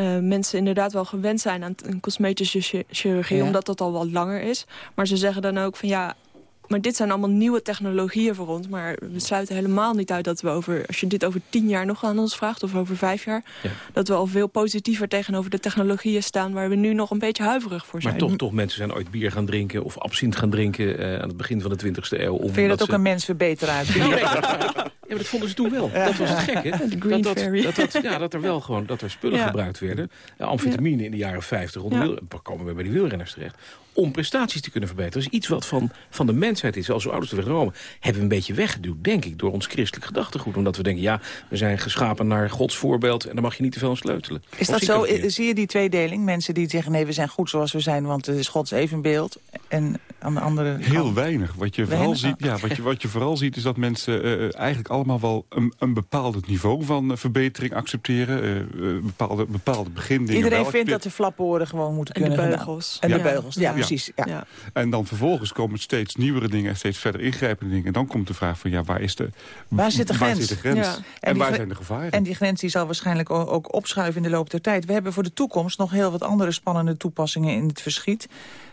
Uh, mensen inderdaad wel gewend zijn aan een cosmetische chirurgie... omdat dat al wat langer is. Maar ze zeggen dan ook van ja, maar dit zijn allemaal nieuwe technologieën voor ons. Maar we sluiten helemaal niet uit dat we over... als je dit over tien jaar nog aan ons vraagt, of over vijf jaar... dat we al veel positiever tegenover de technologieën staan... waar we nu nog een beetje huiverig voor zijn. Maar toch, toch mensen zijn ooit bier gaan drinken of absint gaan drinken... Uh, aan het begin van de 20e eeuw. Vind je dat ook een mensverbeteraar? Ja, maar dat vonden ze toen wel. Dat was het gekke. Dat, dat, dat, ja, dat er wel gewoon dat er spullen gebruikt werden. amfetamine in de jaren 50. Rond komen we bij die wielrenners terecht om prestaties te kunnen verbeteren. Dat is iets wat van, van de mensheid is. Als we ouders te Rome hebben we een beetje weggeduwd, denk ik... door ons christelijk gedachtegoed. Omdat we denken, ja, we zijn geschapen naar Gods voorbeeld... en daar mag je niet te veel aan sleutelen. Is dat zo? Zie je die tweedeling? Mensen die zeggen, nee, we zijn goed zoals we zijn... want het is Gods evenbeeld. En aan de andere Heel weinig. Wat je, vooral ziet, ja, wat, je, wat je vooral ziet is dat mensen uh, eigenlijk allemaal wel... een, een bepaald niveau van uh, verbetering accepteren. Uh, bepaalde, bepaalde begindingen. Iedereen vindt dat de flapwoorden gewoon moeten en kunnen. De beugels. En de beugels, ja, precies. Ja. En dan vervolgens komen steeds nieuwere dingen... en steeds verder ingrijpende dingen. En dan komt de vraag van, ja, waar is de... Waar zit de grens? Zit de grens? En, en waar zijn de gevaren? En die grens die zal waarschijnlijk ook opschuiven in de loop der tijd. We hebben voor de toekomst nog heel wat andere spannende toepassingen in het verschiet.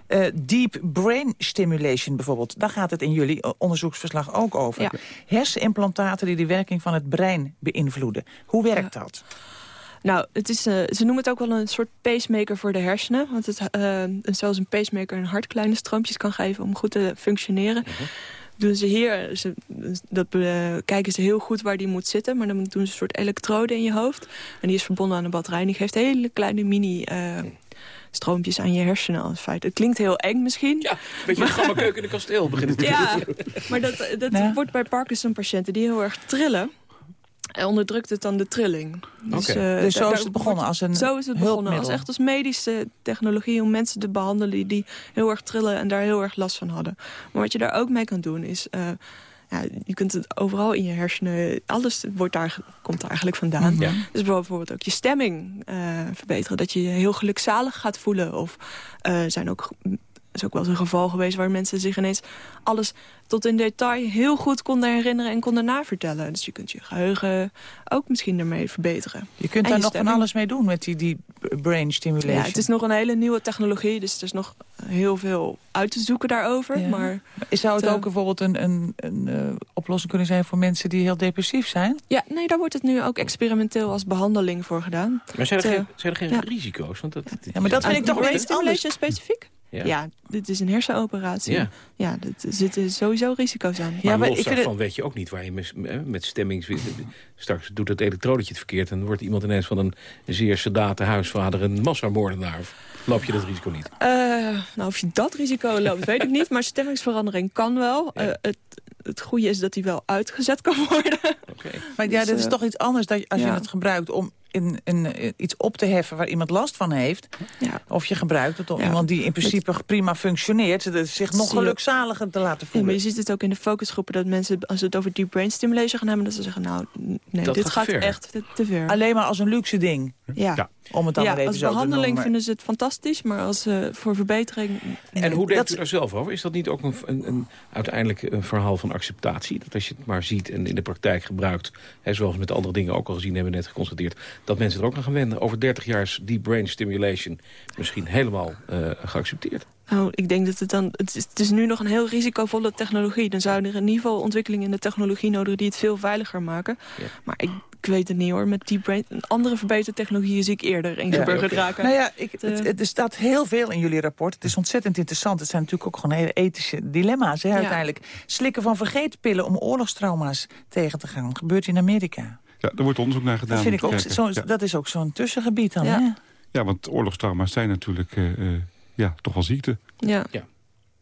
Uh, deep brain stimulation bijvoorbeeld. Daar gaat het in jullie onderzoeksverslag ook over. Ja. Hersenimplantaten die de werking van het brein beïnvloeden. Hoe werkt dat? Nou, het is, uh, ze noemen het ook wel een soort pacemaker voor de hersenen. Want het, uh, zoals een pacemaker een hart kleine stroompjes kan geven om goed te functioneren. Uh Doen ze hier, ze, dat kijken ze heel goed waar die moet zitten. Maar dan doen ze een soort elektrode in je hoofd. En die is verbonden aan een batterij. En die geeft hele kleine mini stroompjes aan je hersenen. In feite. Het klinkt heel eng misschien. Ja, een beetje maar... een keuken in de kasteel beginnen te Ja, maar dat, dat wordt bij Parkinson-patiënten die heel erg trillen. En onderdrukt het dan de trilling. Dus, uh, dus zo is het begonnen als een Zo is het begonnen, als echt als medische technologie... om mensen te behandelen die heel erg trillen en daar heel erg last van hadden. Maar wat je daar ook mee kan doen is... Uh, ja, je kunt het overal in je hersenen... alles wordt daar, komt daar eigenlijk vandaan. Ja. Dus bijvoorbeeld ook je stemming uh, verbeteren. Dat je je heel gelukzalig gaat voelen. Of zijn ook is ook wel eens een geval geweest waar mensen zich ineens alles tot in detail heel goed konden herinneren en konden navertellen. Dus je kunt je geheugen ook misschien ermee verbeteren. Je kunt daar nog van alles mee doen met die, die brain stimulation. Ja, het is nog een hele nieuwe technologie, dus er is nog heel veel uit te zoeken daarover. Maar Zou het ook bijvoorbeeld een, een, een uh, oplossing kunnen zijn voor mensen die heel depressief zijn? Ja, nee, daar wordt het nu ook experimenteel als behandeling voor gedaan. Maar zijn er, geen, zijn er geen risico's? Want dat, ja, maar dat vind ik toch brain stimulation specifiek? Ja. dit is een hersenoperatie. Ja, ja er zitten sowieso risico's aan. Maar ja, maar los daarvan weet je ook niet waar je met, met stemmings... Straks doet het elektrodetje het verkeerd... en wordt iemand ineens van een zeer sedate huisvader... een massamoordenaar. loop je dat risico niet? Uh, nou, of je dat risico loopt, weet ik niet. Maar stemmingsverandering kan wel. Uh, het, het goede is dat die wel uitgezet kan worden. Okay. Maar ja, dus, dat is uh, toch iets anders dat als je het gebruikt om in, in, iets op te heffen waar iemand last van heeft. Ja. Of je gebruikt het om ja. iemand die in principe prima functioneert... zich nog gelukzaliger te laten voelen. Ja, maar je ziet het ook in de focusgroepen dat mensen, als ze het over deep brain stimulation gaan hebben... dat ze zeggen, nou, nee, dat dit gaat, gaat echt te, te, ver. Alleen maar als een luxe ding. Ja. Om het dan ja, even als zo behandeling vinden ze het fantastisch, maar als uh, voor verbetering... En hoe denkt dat... u daar zelf over? Is dat niet ook een, een, een, uiteindelijk een verhaal van acceptatie? Dat als je het maar ziet en in de praktijk gebruikt... Hè, zoals we met andere dingen ook al gezien hebben, net geconstateerd... dat mensen er ook aan gaan wennen. Over 30 jaar is deep brain stimulation misschien helemaal uh, geaccepteerd. Nou, ik denk dat het dan... Het is, het is nu nog een heel risicovolle technologie. Dan zouden er in ieder geval ontwikkelingen in de technologie nodig... die het veel veiliger maken. Maar ik, ik weet het niet hoor. Met deep brain, andere verbeterde technologieën zie ik eerder ingeburgerd Ja, raken. Nou ja, ik, het, het- er staat heel veel in jullie rapport. Het is ontzettend interessant. Het zijn natuurlijk ook gewoon hele ethische dilemma's. Hè, Ja. uiteindelijk. Slikken van vergeetpillen om oorlogstrauma's tegen te gaan. Gebeurt in Amerika. Ja, er wordt onderzoek naar gedaan. Dat, vind ik ook, zo, ja. dat is ook zo'n tussengebied dan. Ja. Hè? ja, want oorlogstrauma's zijn natuurlijk eh, eh, ja, toch wel ziekte. Ja. Ja.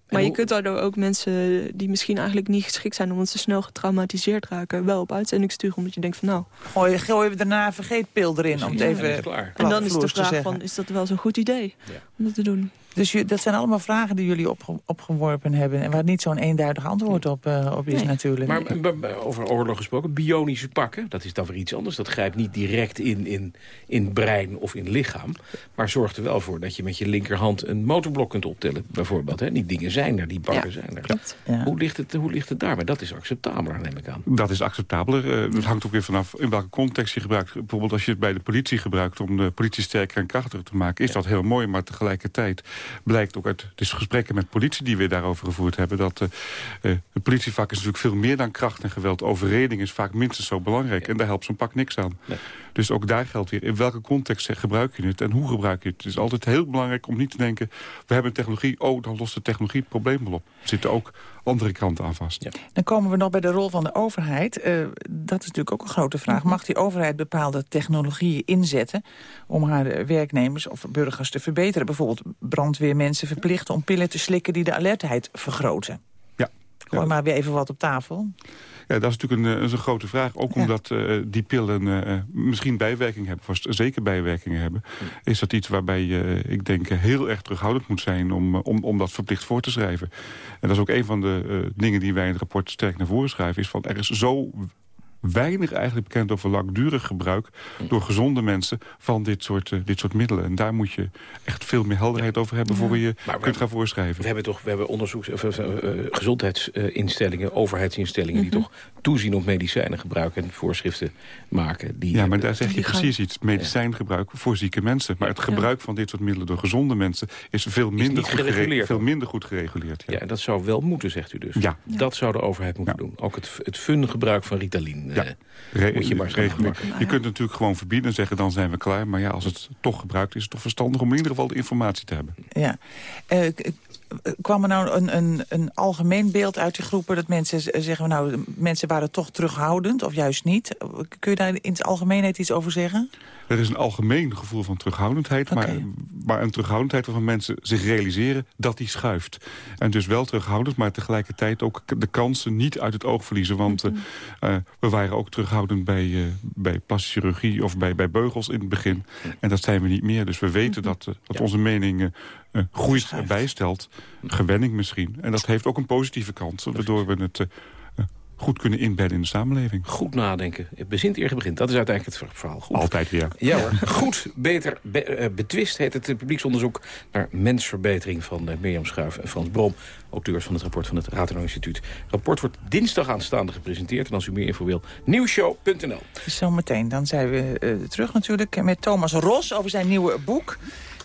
Maar je kunt daardoor ook mensen die misschien eigenlijk niet geschikt zijn... omdat ze snel getraumatiseerd raken, wel op uitzending sturen. Omdat je denkt van nou... Gooi, gooi we daarna een vergeetpil erin. Om het Ja, even. En dan is de vraag van, is dat wel zo'n goed idee om dat te doen? Dus je, dat zijn allemaal vragen die jullie opge- opgeworpen hebben... en waar niet zo'n eenduidig antwoord op, eh, op is Nee. natuurlijk. Maar b- over oorlog gesproken, bionische pakken, dat is dan weer iets anders. Dat grijpt niet direct in, in, in brein of in lichaam. Maar zorgt er wel voor dat je met je linkerhand een motorblok kunt optellen, bijvoorbeeld. Hè? Die dingen zijn er, die pakken zijn er. Ja. Hoe, ligt het, hoe ligt het daar? Maar dat is acceptabeler, neem ik aan. Dat is acceptabeler. Eh, het hangt ook weer vanaf in welke context je gebruikt. Bijvoorbeeld als je het bij de politie gebruikt... om de politie sterker en krachtiger te maken... is dat heel mooi, maar tegelijkertijd blijkt ook uit de gesprekken met politie... die we daarover gevoerd hebben... dat eh, eh, het politievak is natuurlijk veel meer dan kracht en geweld. Overreding is vaak minstens zo belangrijk. En daar helpt zo'n pak niks aan. Nee. Dus ook daar geldt weer in welke context gebruik je het... en hoe gebruik je het. Het is altijd heel belangrijk om niet te denken... we hebben technologie, oh, dan lost de technologie het probleem wel op. Er zitten ook andere kanten aan vast. Dan komen we nog bij de rol van de overheid. Eh, dat is natuurlijk ook een grote vraag. Mag die overheid bepaalde technologieën inzetten... om haar eh, werknemers of burgers te verbeteren? Bijvoorbeeld brandweermensen verplichten om pillen te slikken... die de alertheid vergroten. Ja. Gooi maar weer even wat op tafel. Ja, dat is natuurlijk een, eh, een grote vraag. Ook omdat eh, die pillen eh, misschien bijwerkingen hebben, of zeker bijwerkingen hebben. Is dat iets waarbij je, ik denk, heel erg terughoudend moet zijn om, om, om dat verplicht voor te schrijven. En dat is ook een van de dingen die wij in het rapport sterk naar voren schrijven. Is van er is zo weinig eigenlijk bekend over langdurig gebruik door gezonde mensen van dit soort, eh, dit soort middelen. En daar moet je echt veel meer helderheid over hebben voor je Maar we- kunt gaan voorschrijven. We hebben toch we hebben onderzoeks, of, eh, gezondheidsinstellingen, overheidsinstellingen... die toch toezien op medicijnen gebruiken en voorschriften maken. Die Ja, maar daar zeg je precies iets. Medicijngebruik voor zieke mensen. Maar het gebruik van dit soort middelen door gezonde mensen... is veel minder, goed, gere- gereguleerd veel minder goed gereguleerd. Ja. Ja, en dat zou wel moeten, zegt u dus. Ja. Dat zou de overheid moeten Ja. doen. Ook het, het fun gebruik van Ritalin. Ja. eh, Re- moet je maar gaan maken. Je kunt het natuurlijk gewoon verbieden en zeggen... dan zijn we klaar. Maar ja, als het toch gebruikt is het toch verstandig... om in ieder geval de informatie te hebben. Ja. Eh, kwam er nou een, een, een algemeen beeld uit die groepen... dat mensen zeggen, nou, mensen waren toch terughoudend of juist niet? Kun je daar in het algemeenheid iets over zeggen? Er is een algemeen gevoel van terughoudendheid... Maar, maar een terughoudendheid waarvan mensen zich realiseren dat die schuift. En dus wel terughoudend, maar tegelijkertijd ook de kansen niet uit het oog verliezen. Want eh, eh, we waren ook terughoudend bij, eh, bij plastische chirurgie of bij, bij beugels in het begin. En dat zijn we niet meer. Dus we weten dat, dat onze mening eh, eh, groeit en bijstelt. Gewenning misschien. En dat heeft ook een positieve kant, waardoor we het... goed kunnen inbedden in de samenleving. Goed nadenken. Het bezint eer begint. Dat is uiteindelijk het verhaal. Goed. Altijd weer. Ja hoor. Goed, beter, be- eh, betwist heet het publieksonderzoek naar mensverbetering van eh, Mirjam Schuif en Frans Brom, auteurs van het rapport van het Ratenau Instituut. Het rapport wordt dinsdag aanstaande gepresenteerd en als u meer info wil, nieuwshow.nl. Zometeen, dan zijn we eh, terug natuurlijk met Thomas Ros over zijn nieuwe boek.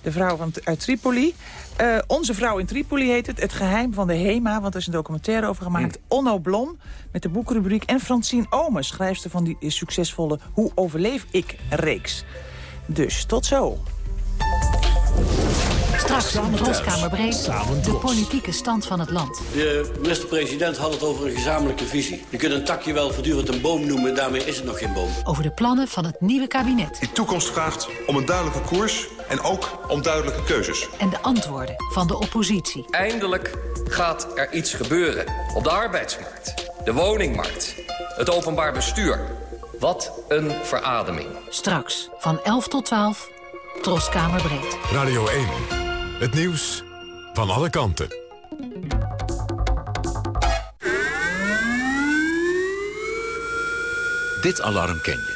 De vrouw van, uit Tripoli. Eh, Onze vrouw in Tripoli heet het. Het geheim van de HEMA, want er is een documentaire over gemaakt. Onno Blom met de boekrubriek. En Francine Omen, schrijfster van die succesvolle Hoe overleef ik reeks. Dus tot zo. Straks in Troskamerbreed de politieke stand van het land. De minister-president had het over een gezamenlijke visie. Je kunt een takje wel voortdurend een boom noemen, daarmee is het nog geen boom. Over de plannen van het nieuwe kabinet. Die toekomst vraagt om een duidelijke koers en ook om duidelijke keuzes. En de antwoorden van de oppositie. Eindelijk gaat er iets gebeuren. Op de arbeidsmarkt, de woningmarkt, het openbaar bestuur. Wat een verademing. Straks van 11 tot 12, Troskamerbreed. Radio 1. Het nieuws van alle kanten. Dit alarm ken je.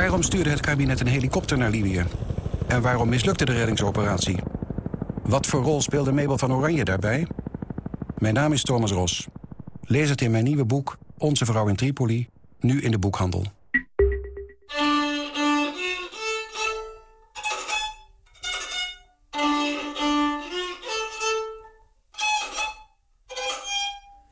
Waarom stuurde het kabinet een helikopter naar Libië? En waarom mislukte de reddingsoperatie? Wat voor rol speelde Mabel van Oranje daarbij? Mijn naam is Thomas Ros. Lees het in mijn nieuwe boek Onze Vrouw in Tripoli, nu in de boekhandel.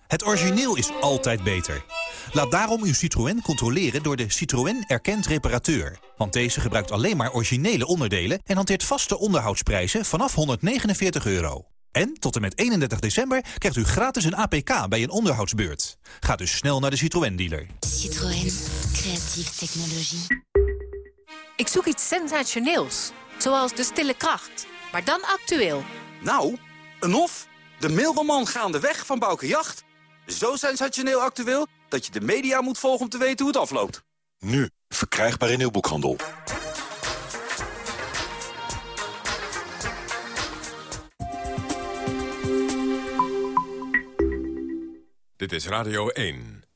Het origineel is altijd beter. Laat daarom uw Citroën controleren door de Citroën Erkend Reparateur. Want deze gebruikt alleen maar originele onderdelen... en hanteert vaste onderhoudsprijzen vanaf 149 euro. En tot en met 31 december krijgt u gratis een APK bij een onderhoudsbeurt. Ga dus snel naar de Citroën-dealer. Citroën. Creatieve technologie. Ik zoek iets sensationeels. Zoals de stille kracht. Maar dan actueel. Nou, een hof. De mailroman Gaandeweg van Bouke Jacht. Zo sensationeel actueel dat je de media moet volgen om te weten hoe het afloopt. Nu, verkrijgbaar in uw boekhandel. Dit is Radio 1.